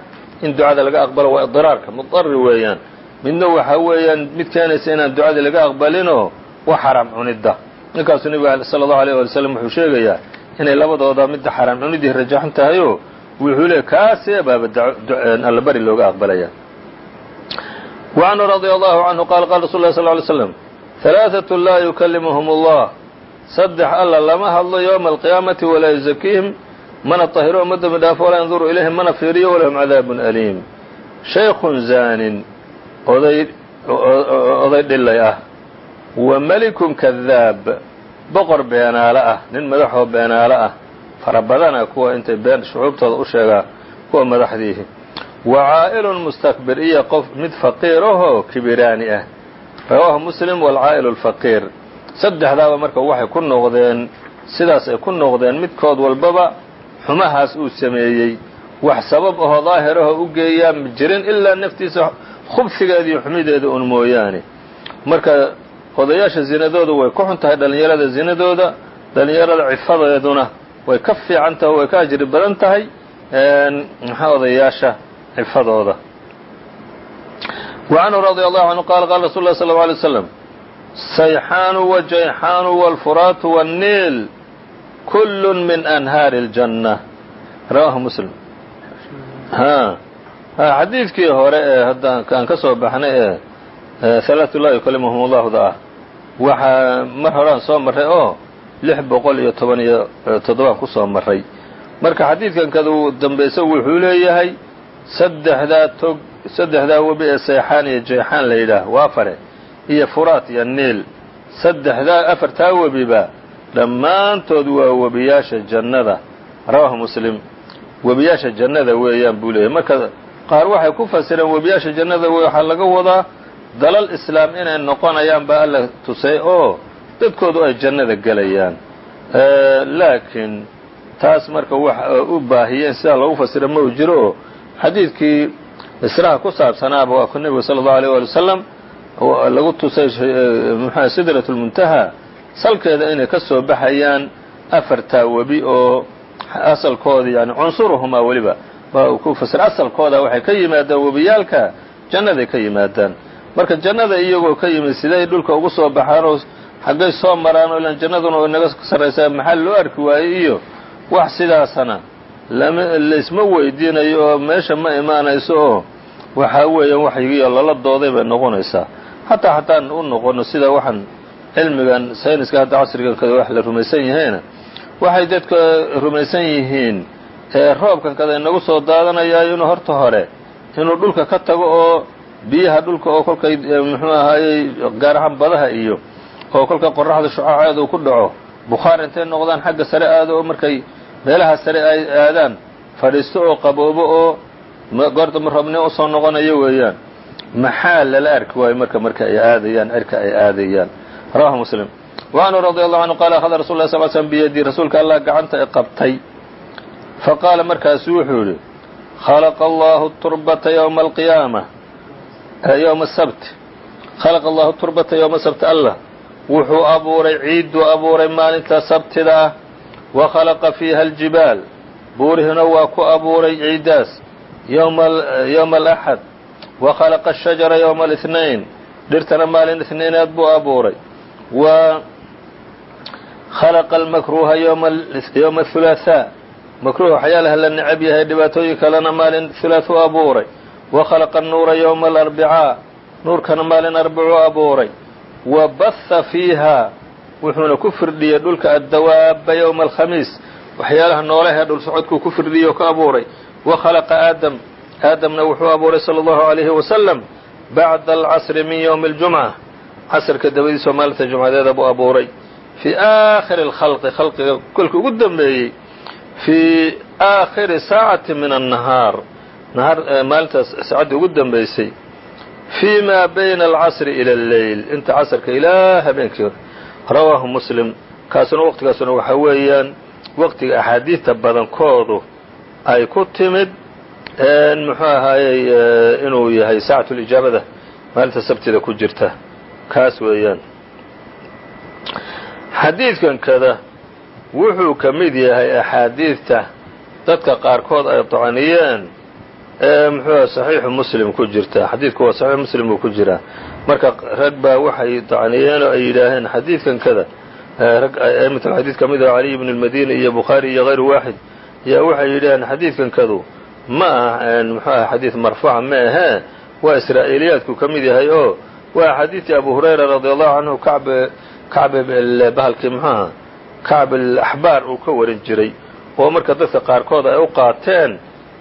in ducada laga aqbalo waa idiraarka mudari weeyaan midna waxaa weeyaan mid keenaysa inaan ducadii laga aqbalinoo wa xaraam cunidda. Ninkaasuu nebiga sala allahu alayh waali slam wuxuu sheegayaa inay labadooda midda xaraam cunidii rajaxan tahayoo wuxuu leey kaasee baaba allabari looga aqbalaya. Wacanhu radia allahu canhu qaala qaala rasul llahi sal ly slam halaaatun laa yukallimuhum allah saddex alla lama hadlo yowma alqiyaamati walaa yuzakiihim mana tahiro ma dembi dhaafo walaa yanduru ilayhim mana fiiriyo walahum cadaabun aliim. Shaykun zaanin oday oday dhilay ah. Wa melikun kadaab boqor beenaalo ah nin madaxoo beenaalo ah. Fara badana kuwa intay been shucuubtooda u sheegaa kuwa madaxdiihi. Wa caa'ilun mustakbir iyo qof mid faqiir ahoo kibiraani ah. Rawaahu muslim waalcaa'ilu alfaqiir saddexdaaba marka waxay ku noqdeen sidaas ay ku noqdeen midkood walbaba xumahaas uu sameeyey. Wax sabab ahoo daahirahoo u geeyaa ma jirin ilaa naftiisa khubsigeeda iyo xumideeda un mooyaane marka odayaasha zinadooda way ku xun tahay dhallinyarada zinadooda dhallinyarada cifadeeduna way ka fiican tahay way ka ajri badan tahay maxaa odayaasha cifadooda وعنه رضي الله عنه قال قال رsuل الله صلى الله عليه وسلم sayxaan وjayxaan والfuraat والniil kul min أnhaar الجannة rawaahu muslim xadiidkii hore ee hadda aan ka soo baxnay ee halaaثu laa yukalimhum اllahda ah waxaa mar horean soo marray oo lix boqol iyo toban iyo toddobaan ku soo marray. Marka xadiidkan kada uu dambaysa wuxuu leeyahay saddexdaa tog saddexdaa webi ee sayxaan iyo jayxaan la yidhaah waa fare iyo furaat iyo niil. Saddexdaa afartaa webiba dhammaantood waa webiyaasha jannada. Rawaahu muslim. Webiyaasha jannada weeyaan buu leeyahy marka qaar waxay ku fasireen webiyaasha jannada waxaa laga wadaa dalal islaam inay noqonayaan baa alla tusay oo dadkoodu ay jannada gelayaan. Laakiin taas marka wax u baahiyeen sidaa loogu fasira ma u jiro. Oo xadiidkii israha ku saabsanaaba waa ku nebiga sala allahu alيyh wali wasalam lagu tusay mxua sidrat lmuntaha salkeeda inay ka soo baxayaan afartaa webi oo asalkoodii yani cunsuruhumaa weliba ku fasira asalkooda waxay ka yimaadaan webiyaalka jannaday ka yimaadaan marka jannada iyagoo ka yimid siday dhulka ugu soo baxaanoo xaggay soo maraanoo ilan jannaduna inaga sarraysaa maxaa loo arki waayey? Iyo wax sidaasana laysma weydiinayo oo meesha ma imaanayso oo waxaa weeyaan waxyigiioo lala dooday bay noqonaysaa. Xataa hataan u noqono sida waxaan cilmigan sayniska hadda casrigan kada wax la rumaysan yahayna waxay dadka rumaysan yihiin ee roobkan kada inagu soo daadanayaayo inuu horta hore inuu dhulka ka tago oo biyaha dhulka oo kolkay muxuu ahaayey gaar ahaan badaha iyo oo kolka qoraxda shucaceeda uu ku dhaco bukhaar intay noqdaan xagga sare aado oo markay meelaha sare ay aadaan fadhiisto oo qaboobo oo goorta roobnimo u soo noqonayo weeyaan. Maxaa lala arki waayo marka marka ay aadayaan cirka ay aadayaan. Rawahu muslim. Wa canhu radi allahu canhu qaala akhada rasul lah sal slam biyadii rasuulka allah gacanta qabtay faqaala markaasu wuxuu yidhi khalaqa allaahu turbata yowma alqiyaama yowma asabt khalaqa allahu turbata yowma sabt allah wuxuu abuuray ciidduu abuuray maalinta sabtida ah wa khalaqa fiiha aljibaal buurihina waa ku abuuray ciiddaas yowma alaxad wa khalaqa ashajara yowma alihnayn dhirtana maalin ihniineed buu abuuray wa khalaqa almakruuha yowma athulaathaa makruuha waxyaalaha la necab yahay dhibaatooyin kalena maalin hulaath u abuuray. Wa khalaqa annuura yowma alarbicaa nuurkana maalin arbicuu abuuray. Wa baha fiiha. Wuxuuna ku firdhiyey dhulka addawaaba yowma alkhamiis waxyaalaha noolahee dhul socodkuu ku firdhiyey oo ka abuuray. Wa khalaqa aadam. Aadamna wuxuu abuuray sala allahu alayhi wasalam bacda alcasri min ywmi اljumca casrka dabadiisoo maalinta jumcadeeda buu abuuray. Fii aakhiri اlkhalqi khalqiga kolkii ugu dambeeyey fii aakhiri saacati min annahaar nahaar maalintaas saacaddii ugu dambeysay. fii ma bayna alcasri ila alleyl inta casrka ilaa habeenkii rawaahu muslim kaasuna waqtigaasuna waxaa weeyaan waqtiga axaadiidta badankoodu ay ku timid. muxuu ahaayey inuu yahay saacatu lijaabada maalinta sabtida ku jirta. kaas weeyaan xadiidkan kada wuxuu ka mid yahay axaadiidta dadka qaarkood ay dacaniyeen ee muxuuha saxiixu muslim ku jirta. Xadiidku waa saxiixu muslim buu ku jiraa marka rag baa waxay dacaniyeen oo ay yidhaaheen xadiidkan kada rag a'imatul xadiid ka mid ah caliy ibn اlmadini iyo bukhaari iyo hayru waaxid yaa waxay yidhaheen xadiidkan kadu ma ah muxuu aha xadiid marfuuca ma ahee waa israa'iiliyaadku ka mid yahay oo waa xadiidkii abu hurayra radi allahu canhu kacb kacb bahalkii muxuaha kacb alaxbaar uu ka warin jiray oo marka dadka qaarkood ay u qaateen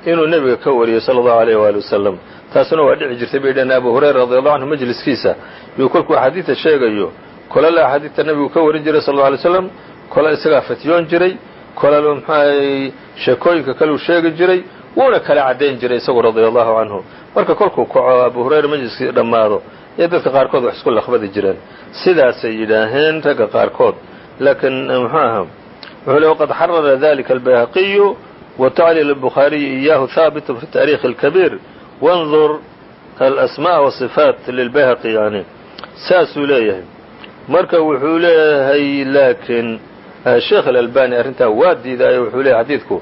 inuu nebiga ka wariyey sala allahu alayh waali wasalam taasuna waa dhici jirtay bay dhaheen abu hurayra radi allahu canhu majliskiisa. Yuu kolkuu axaadiidta sheegayo kolale axaadiidta nebigu ka warin jiray sal alla alay slam kola isagaa fatyoon jiray kolalo muxuahay sheekooyinka kaleu sheegi jiray wuuna kala caddayn jiray isagu radia allahu canhu marka kolkuu kaco abu hurayra majliskii dhammaado iyo dadka qaarkood wax isku laqbadi jireen. Sidaasay yidhaaheen ragga qaarkood laakiin muxuu aha wuxuu le waqad xarara dalika albayhaqiyu wa taclil albukhaariyi iyahu haabitu fi taarikhi اlkabiir wandur alasmaء wasifaat lilbayhaqi yani saasuu leeyahay marka wuxuu leeyahay laakiin sheekh alalbani arrintaa waa diidaayo wuxuu leeyahay xadiidku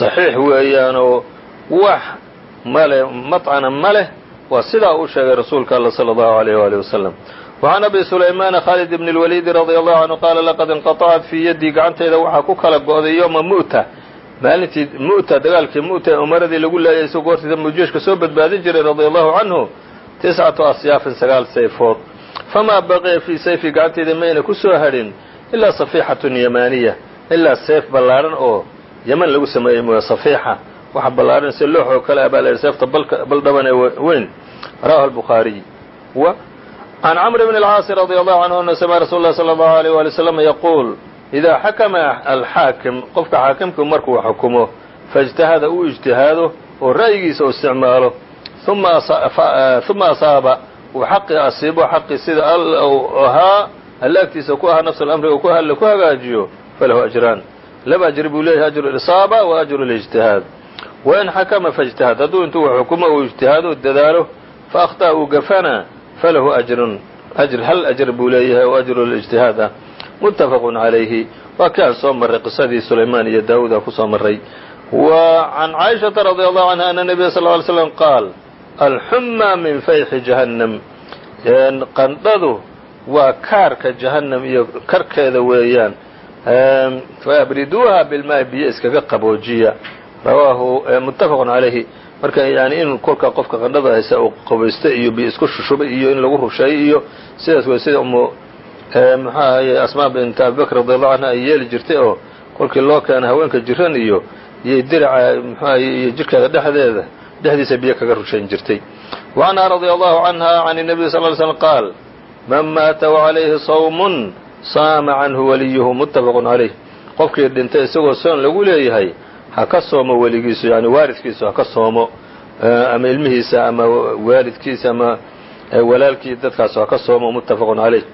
صaxiix weeyaanoo wax male maطcana ma leh waa sidaa uu sheegay rasuulka alla slى الlahu عalيه وalيه waslم وعan abi sulaymaana khaalid bn اlwaliidi radي allahu canhu qaala laqad inqaطacat fii yaddii gacantayda waxaa ku kala go'day yowma mu'ta maalintii mu'ta dagaalkii mu'ta ee umaradii lagu laayay isagoo goortii dambu jeeshka soo badbaadin jiray radia allahu canhu tiscatu asyaafin sagaal sayfood famaa baqiya fii sayfi gacantayda mayna ku soo hadhin ilaa safiixatun yamaaniya ilaa seef ballaadhan oo yeman lagu sameeyey mooye safiixa waxa ballaadhan si loox oo kale ah baa la yidhi seefta baldhaban ee weyn rawahu albukhaariy wa can camr bn اlcaasi radi allahu canhu ana samca rasuul lah salى allahu alيyh wali wslam yaquul idaa xakama alxaakim qofka xaakimku markuu xukumo faاjtahada uu ijtihaado oo ra'yigiisa u isticmaalo uma asaaba uu xaqii asiibo xaqii sida alla uu ahaa alla agtiisa ku ahaa nafs alamriga ku alla ku hagaajiyo falahu ajraan laba ajri buu leeyahay ajru اlisaaba wa ajru اlijtihaad wain xakama faاjtahad hadduu intuu xukumo uu ijtihaado dadaalo faأkhطأ uu gafana falahu ajrun ajr hal ajr buu leeyahay oo ajru اlijtihaad ah muttafaqun calayhi waa kii aan soo marray qisadii sulaymaan iyo daawuud aan ku soo marray wa can caaishaةa radi allahu canha ana nebiya sal ly slam qaal alxuma min fayxi jahannam qandhadu waa kaarka jahannam iyo karkeeda weeyaan faabriduuha bilmaai biyo iskaga qaboojiya rawaahu muttafaqun calayhi marka yani in kolka qofka qandhada haysa uu qabaysto iyo biyo isku shushubay iyo in lagu rusheeyo iyo sidaas wey sida umu muxuu ahaye asmaa bint abibakr radi allahu canha ay yeeli jirtay oo kolkii loo keena haweenka jiran iyo iyo diraca muxuahaye iyo jirkeeda dhexdeeda dhexdiisa biyo kaga rushayn jirtay. Wa canha radia allahu canha can الnabiy sal ly slm qaal man maata wacalayhi sawmun saama canhu waliyuhu muttafaqun calayh qofkii dhintay isagoo soon lagu leeyahay ha ka soomo weligiisu yani waaridkiisu ha ka soomo ama ilmihiisa ama waalidkiisa ama walaalkii dadkaasu ha ka soomo muttafaqun calayh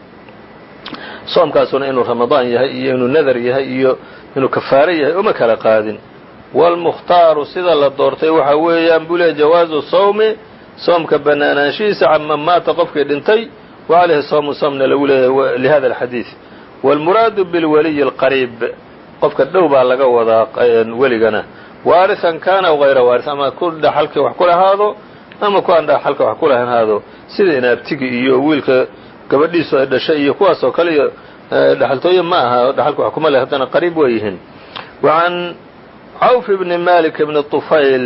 soomkaasuna inuu ramadaan yahay iyo inuu nadar yahay iyo inuu kafaaro yahay uma kala qaadin wاlmukhtaaru sida la doortay waxa weeyaan buu leeyahy jawaazu sawmi soomka banaanaanshihiisa caman maata qofkii dhintay وعalayhi soomu soomna lagu leeyahay lihada الxadiiث wاlmuraadu bاlwaliyi الqariib qofka dhow baa laga wadaa weligana. Waarian kaana aw hayra waari ama ku dhaxalkii wax ku lahaado ama ku aan dhaxalka wax ku lahan sida inaabtigi iyo wiilka gabadhiisu ay dhashay iyo kuwaas oo kale iyo dhaxaltooye ma aha dhaxalka wax kuma leh haddana qariib way yihiin. Wacan cawf bni malik bni ufayl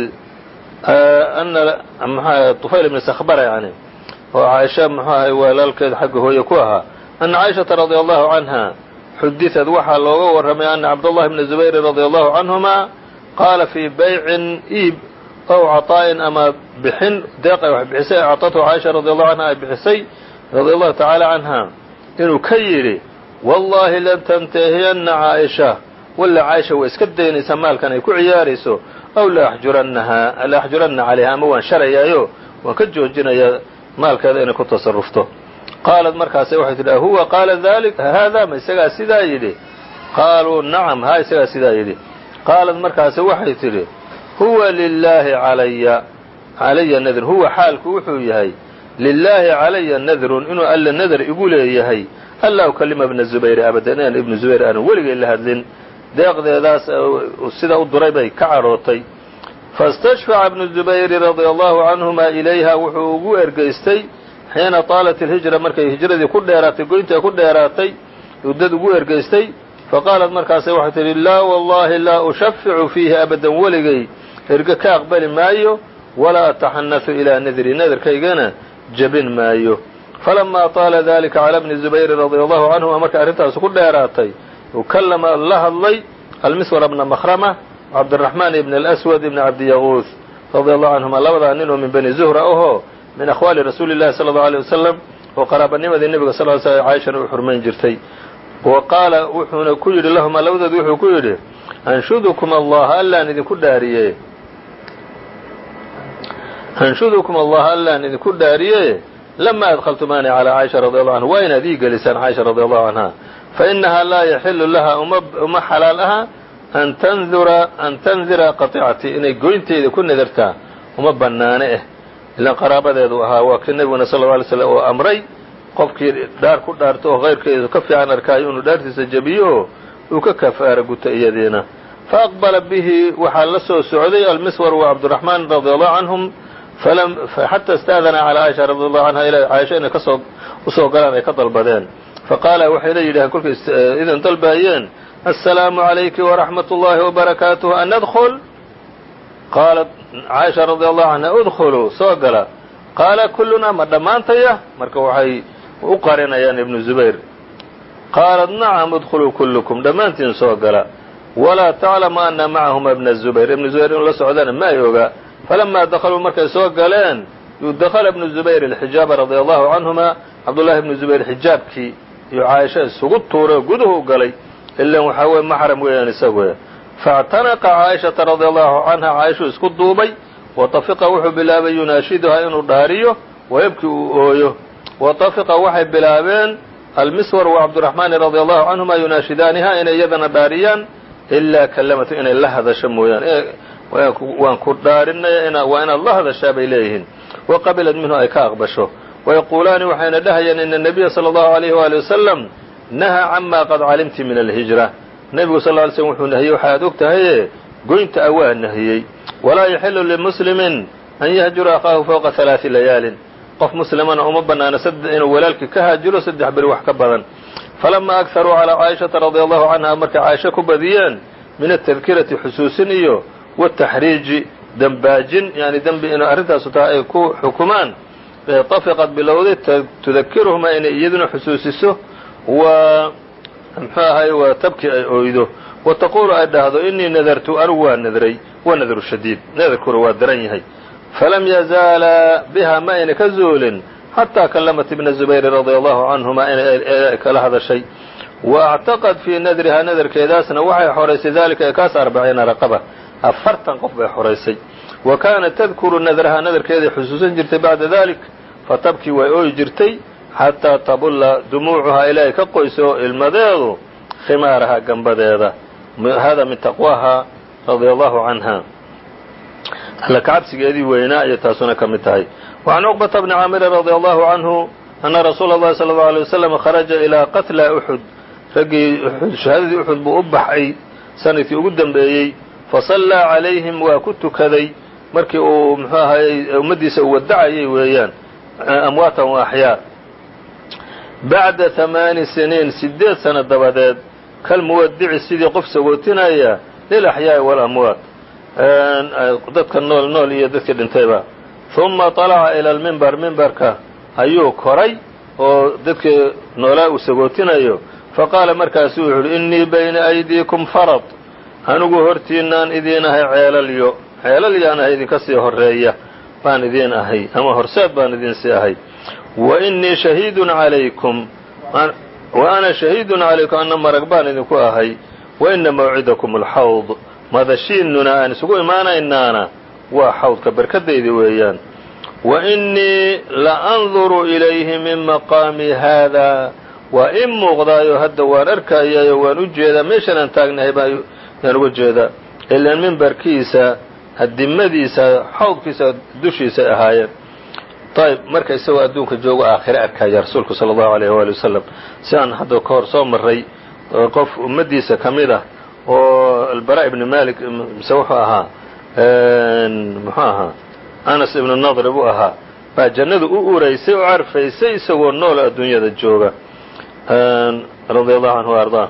na ufayl ibni sakbara yani oo caaisha muxuu ahay walaalkeed xagga hooye ku ahaa. Ana caaishata radia allahu canha xuditad waxaa looga warramay ana cabdالlahi bni zubayri radي allahu canهuma qaala fii baycin iib ow caطaa'in ama bixin deeq ay wax bixisay acطathu caaisha radi allahu canha ay bixisay radi allahu tacaala canha inuu ka yidhi wallahi lan tantahiyanna caaisha walla caaisha way iska daynaysaa maalkan ay ku ciyaarayso aw laaxjurannahaa laaxjuranna calayha ama waan sharayaayo waan ka joojinayaa maalkeeda inay ku tasarufto qaalat markaase waxay tidhi ahuwa qaala dalik haada ma isagaa sidaa yidhi qaaluu nacam ha isagaa sidaa yidhi qaalat markaase waxay tidhi huwa lilaahi calaya calaya nadr huwa xaalku wuxuu yahay lilaahi calaya nadrun inuu alla nadr igu leeyahay anlaa ukalima ibna zubayr abadan inaan ibnu zubayr aanan weligay la hadlin deeqdeedaas sida u duray bay ka cadhootay faاstashfaca ibnu zubayri radia allahu canhuma ilayha wuxuu ugu ergeystay xiina taalat ilhijra markay hijradii ku dheeraatay goyntii ay ku dheeraatay uddad ugu ergeystay faqaalat markaase waxay tidhi laa wallahi laa ushaficu fiihi abadan weligay erge ka aqbali maayo walaa ataxanaثu ilaa nadri nadarkaygana jebin maayo. Falamaa taala dalika calى bni zubayri radia allahu canhuma markay arrintaasi ku dheeraatay ukallama la hadlay almiswar bna makrama cabdiraxmaan ibn alaswad ibn cabdiyaguuth radia allahu canhuma labadaa nin oo min bani zuhra ahoo min akhwaali rasuuli llahi sala allau alيyه wasalam oo qaraabanimadii nebiga sal l sl caaishana u xurmayn jirtay wa qaala wuxuuna ku yidhi lahumaa labadood wuxuu ku yidhi anshudukum allaha allaan idinku dhaariye anshudukum allaha allaan idinku dhaariye lama adkhaltumaani calaa caaisha radi allahu anha waa inaad ii gelisaan caaisha radi allahu canha fainahaa laa yaxilu laha uma xalaal aha an tandura an tandira qaطicati inay goynteeda ku nadartaa uma bannaane eh ilaan qaraabadeedu ahaa waa kii nebiguna sal lla alay slam oo amray. Qofkii dhaar ku dhaarto oo kayrkeedu ka fiican arkaayo inuu dhaartiisa jebiyo uu ka kafaara guto iyadiina. Faaqbala bihi waxaa la soo socday almiswar wa cabdiraxmaan radi allahu canhum xata istaadana calaa caaisha radi allahu canha ilaa caaisha inay ka soo u soo galaan ay ka dalbadeen. Faqaala waxay la yidhaaheen kolkay idan dalbaayeen assalaamu calayki waraxmat ullahi wabarakaatuh an nadkul qaalat caaisha radi allahu canha udkhuluu soo gala qaala kullunaa ma dhammaantaya marka waxay u qarinayaan ibnu zubayr qaalat nacam udkhuluu kullukum dhammaantiin soo gala walaa taclamu ana macahuma ibna zubayr ibnu zubayr inuu la socdana ma ay ogaa falamaa dakhaluu markay soo galeen dakhala ibnu zubayr alxijaaba radia allahu canhuma cabdullahi ibnu zubayr xijaabkii iyo caaisha isugu tuuray oo guduhu galay ilan waxaa weye maxram weeyaan isagu faاctanaqa caaishata radia allahu canha caaishuu isku duubay watafiqa wuxuu bilaabay yunaashiduhaa inuu dhaariyo wayabkii uu ooyo watafiqa waxay bilaabeen almiswar wa cabdiraxmaani radia allahu canhuma yunaashidaaniha inay iyadana dhaariyaan ilaa kalamatu inay la hadasho mooyaane waan ku dhaarinaya waa inaad la hadashaa bay leeyihiin waqabilad minhu ay ka aqbasho wayaquulaani waxayna dhahayaan ina nabiya sala allahu alayhi waali wasalam nahaa cama qad calimti min alhijra nebigu sal ly slm wuxuu nahiyey waxa aad og tahaye goynta a waa nahiyey. Walaa yaxilu limuslimin an yahjura akhaahu fowqa halaai layaalin. Qof muslimana uma banaano inuu walaalkii ka haajiro saddex beri wax ka badan. Falama agharuu calaa caaishata radia allahu canha markay caaisha ku badiyeen min atadkirati xusuusin iyo wataxriiji dembaajin yani dembi inay arrintaasu tahay ay ku xukumaan tafiqad bilowday tudakiruhuma inay iyaduna xusuusiso wa mxuu ahay waa tabki ay oydo wa taquulu ay dhahdo inii nadartu anigu waa nadray wa nadru shadiid. Nadarkuna waa daran yahay. Falam yazaala biha ma ayna ka zuulin xataa kallamat ibna zubayri radia allahu canhuma inay kala hadashay. Wa actaqad fii nadrihaa nadarkeedaasna waxay xoraysay dalika ee kaas arbaciina raqaba. Afartan qof bay xoraysay wa kaanat tadkuru nadrahaa nadarkeeday xusuusan jirtay bacda dalik fatabkii way ooyi jirtay xataa tabulla dumuucuha ilaahay ka qoyso ilmadeedu khimaaraha gambadeeda. Hada min taqwaaha radia allahu canha alla kacabsigeedii weynaa iyo taasuna ka mid tahay. Wacan cuqbata bni caamirin radia allahu canhu anna rasuula allahi sal allau alay wasalam kharaja ilaa qatla uxud raggii shahaadadii uxud buu u baxay sannadkii ugu dembeeyey fasallaa calayhim waa ku tukaday markii uu muxuu ahaayey ummaddiisa u wadacayay weeyaan amwaatan wa axyaa bacda hamaani siniin sideed sano dabadeed kalmuwadici sidii qof sagootinaya lilaxyaa'i walamwaat dadka nool nool iyo dadkii dhintayba ثuma طalaca ilى lmimbar mimbarka ayuu koray oo dadkii noolaa uu sagootinayo faqaala markaasu wuxu uhi innii bayna aydiikum farad anigu hortiinaan idiin ahay ceelalyo ceelalyaan ahay idinka sii horeeya baan idiin ahay ama horseed baan idinsii ahay shahiidun calaykum wa ana shahiidun calaykum anna marag baan idinku ahay. Wa ina mawcidakum alxawd madashiinnuna aan isugu imaanaynaana waa xawdka barkadayda weeyaan. Wa innii la anduru ilayhi min maqaami haada waa in muuqdaayo hadda waan arkayaayo waan u jeedaa meeshan aan taagnahay baan uga jeedaa. Ilaan mimbarkiisa hadimadiisa xawdkiisa dushiisay ahaayeen ayb marka isagoo adduunka joogo aakhire arkaya rasuulku sala allahu alayh waali wasalam si aan hadda ka hor soo maray qof ummaddiisa ka mid ah oo albara ibni malik mise wuxuu ahaa muxuu ahaa anas ibnu nadri buu ahaa baa jannadu u uraysay oo carfaysay isagoo nool adduunyada jooga. Radia allahu canhu ardaa.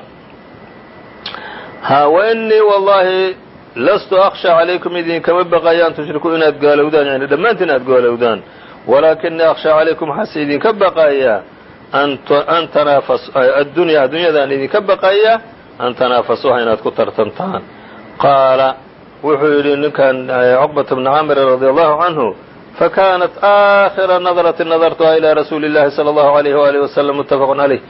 Ha wainii wallahi lastu akhsha calaykum idinkama baqaya an tushrikuu inaad gaalowdaan yani dhammaantiin aad gaalowdaan walaakinii akhsha calaykum waxaase idinka baqaya an addunya addunyadaan idinka baqaya an tanaafasuha inaad ku tartantaan qaala wuxuu yidhi ninkan cuqbata bni camir radia allahu canhu fakanat aakhira nadrati nadartuha ilى rasuuli اllahi salى allahu alayh waalih wasalam mutafaqu calayh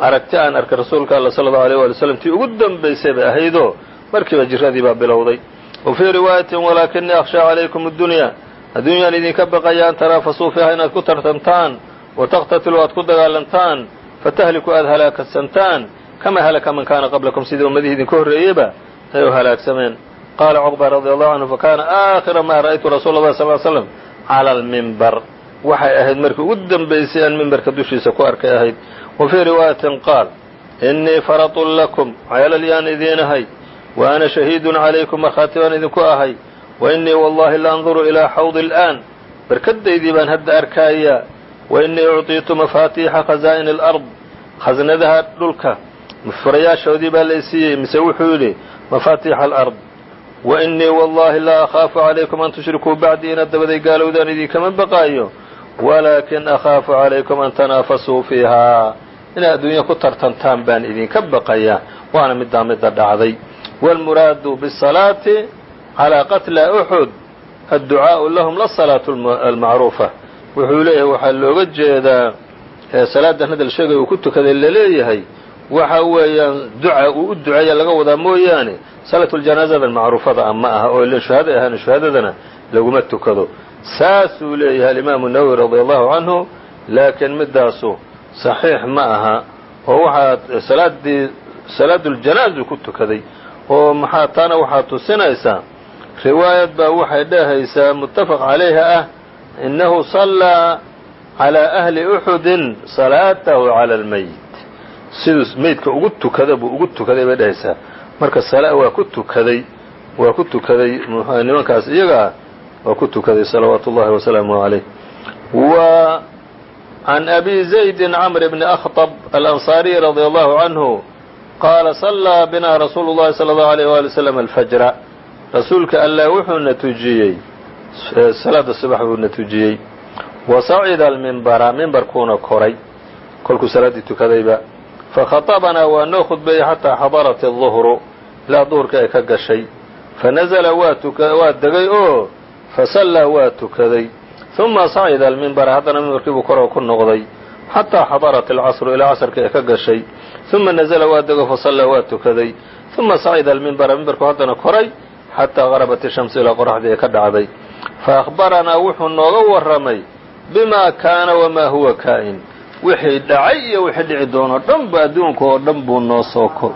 aragti aan arkay rasuulka alla sala allahu alيyh wali wslam tii ugu dambaysay bay ahaydoo markiiba jiradii baa bilowday wa fii riwaayatin walaakinii akhshaa calaykum addunya adduunyaan idinka baqaya an tanaafasuu fiiha inaad ku tartantaan wa taqtatiluu aad ku dagaalantaan fatahliku aad halaagsantaan kama halaka man kaana qablakum sidii ummadihii idinka horreeyeyba ay u halaagsameen. Qaala cuqba radi allahu canhu fakana aakhira ma ra'aytu rasuula اllahi sal slam cala almimbar waxay ahayd markii ugu dambaysay aan mimbarka dushiisa ku arkay ahayd. Wa fii riwaayatin qaal innii faratun lakum ceelalyaan idiin ahay wa ana shahiidun calaykum markhaati baan idinku ahay wa innii wallahi la anduru ilaa xawdi al'aan barkadaydii baan hadda arkaaya wa innii ucطiitu mafaatiixa khazaa'ini alard khasnadaha dhulka furayaashoodii baa la isiiyey mise wuxuu yidhi mafaatiixa alard wa innii wallahi laa akhaafu calaykum an tushrikuu bacdii inaad dabaday gaalowdaan idinkama baqaayo walaakin akhaafu calaykum an tanaafasuu fiihaa inaad adduunya ku tartantaan baan idinka baqaya waana middaa midda dhacday wاlmuraadu bالsalaati calىa qatla uxud adducaaءu lahum la salaatu almacruufa. Wuxuu leeyahay waxaa looga jeedaa salaadan hadal sheegay uu ku tukaday la leeyahay waxa weeyaan duca uu u duceeya laga wadaa mooyaane salaatu ljanaazada macruufada a ma aha oo shuhada ahaan shuhadadana laguma tukado. Saasuu leeyahay alimaamu nawowi radia allahu canhu laakiin midaasu saxiix ma aha oo waxaa salaadii salaaduljanaazu ku tukaday oo maxaa taana waxaa tusinaysaa riwaayad baa waxay dhehaysaa muttafaq calayha ah innahu sallaa calaa ahli uxudin salaatahu cala almeyit siduu meydka ugu tukada buu ugu tukaday bay dhehaysaa marka waa ku tukaday waa ku tukaday nimankaas iyaga ah waa ku tukaday salawaatu ullahi wasalaamuh calayh. Wa can abi zaydin camr bni akhطb alanصaariy radia allahu canhu qaala sallaa binaa rasuulu llahi sala allahu alayh waali wasalam alfajra rasuulka allah wuxuuna tujiyey salaada subax buuna tujiyey wa sacida almimbara mimbarkuuna koray kolkuu salaaddii tukadayba fakhaطabanaa waa noo khudbeeyey xataa xadarat الظuhru ilaa duhurka ay ka gashay fanazla waa degay oo fasallaa waa tukaday ثuma sacida almimbara haddana mimbarkiibuu koroo ku noqday xataa xadarat alcasru ilaa casrka ay ka gashay ثuma nazla waa dego fasallaa waa tukaday ثuma sacida almimbara mimbarku haddana koray xataa garabat ishamsu ilaa qoraxdii ay ka dhacday. Faأkhbaranaa wuxuu nooga warramay bima kaana wamaa huwa kaa'in wixii dhacay iyo wixii dhici doonoo dhan ba adduunka oo dhan buu noo soo kor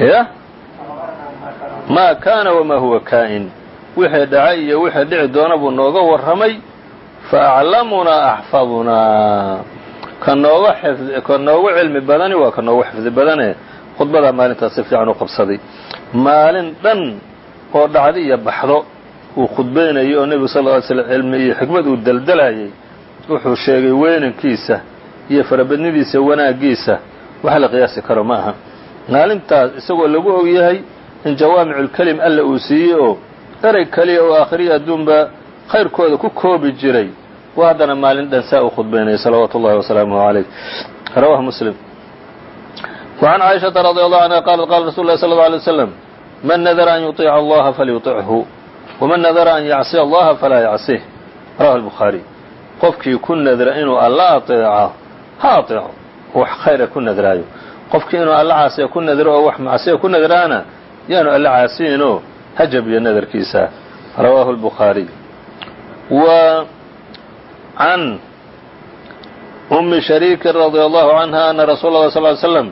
ya? Maa kaana wamaa huwa kaa'in wixii dhacay iyo wixii dhici doona buu nooga warramay. Faaclamunaa axfadunaa. Ka nooga xifd ka noogu cilmi badani waa ka noogu xifdi badane khudbadaa maalintaas si fiican u qabsaday. Maalin dhan oo dhacdi iyo baxdo uu khudbaynayay oo nebigu sal ly slm cilmi iyo xikmad uu daldalayay wuxuu sheegay weynankiisa iyo farabadnidiisa wanaaggiisa wax la qiyaasi karo ma aha. Maalintaas isagoo lagu og yahay in jawaamiculkelim alla uu siiyey oo erey keliya oo aakhiriya adduunba khayrkooda ku koobi jiray wa haddana maalin dhan saa u khudbaynaya salawaatu ullahi wasalaamuhu calayh. Rawahu muslim وعn caaishaةa radي allahu anha qalat qala rasul اlahi slى اله alيه wslam man nadara an yuطiica allaha falyuطichu wman nadara an yacsiya allaha falaa yacsih rawahu الbukhaarي qofkii ku nadra inuu alla aطeeco ha aطeeco wax khayra ku nadraayo qofkii inuu alla caasiya ku nadro oo wax macsiya ku nadraana yaanu alla caasiinoo ha jabiyo nadarkiisa rawaahu الbukhaariي w can أmi shariikin radي allahu canha ana rasuula اlah sl ly slm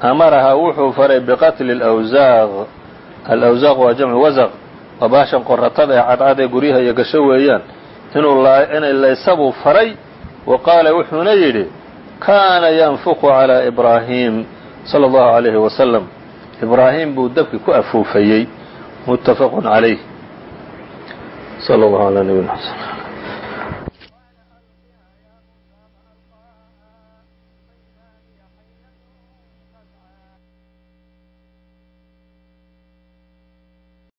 amarahaa wuxuu faray biqatli اlawsaaq alawsaaq waa jamcu wasaq waa baashan qoratada ee cadcad ee guryaha iyo gasho weeyaan inuu inay laysabuu faray wa qaala wuxuuna yidhi kaana yanfuqu calىa ibraahim salى اllahu عalayhi wasalam ibraahim buu dabki ku afuufayey muttafaqu calayh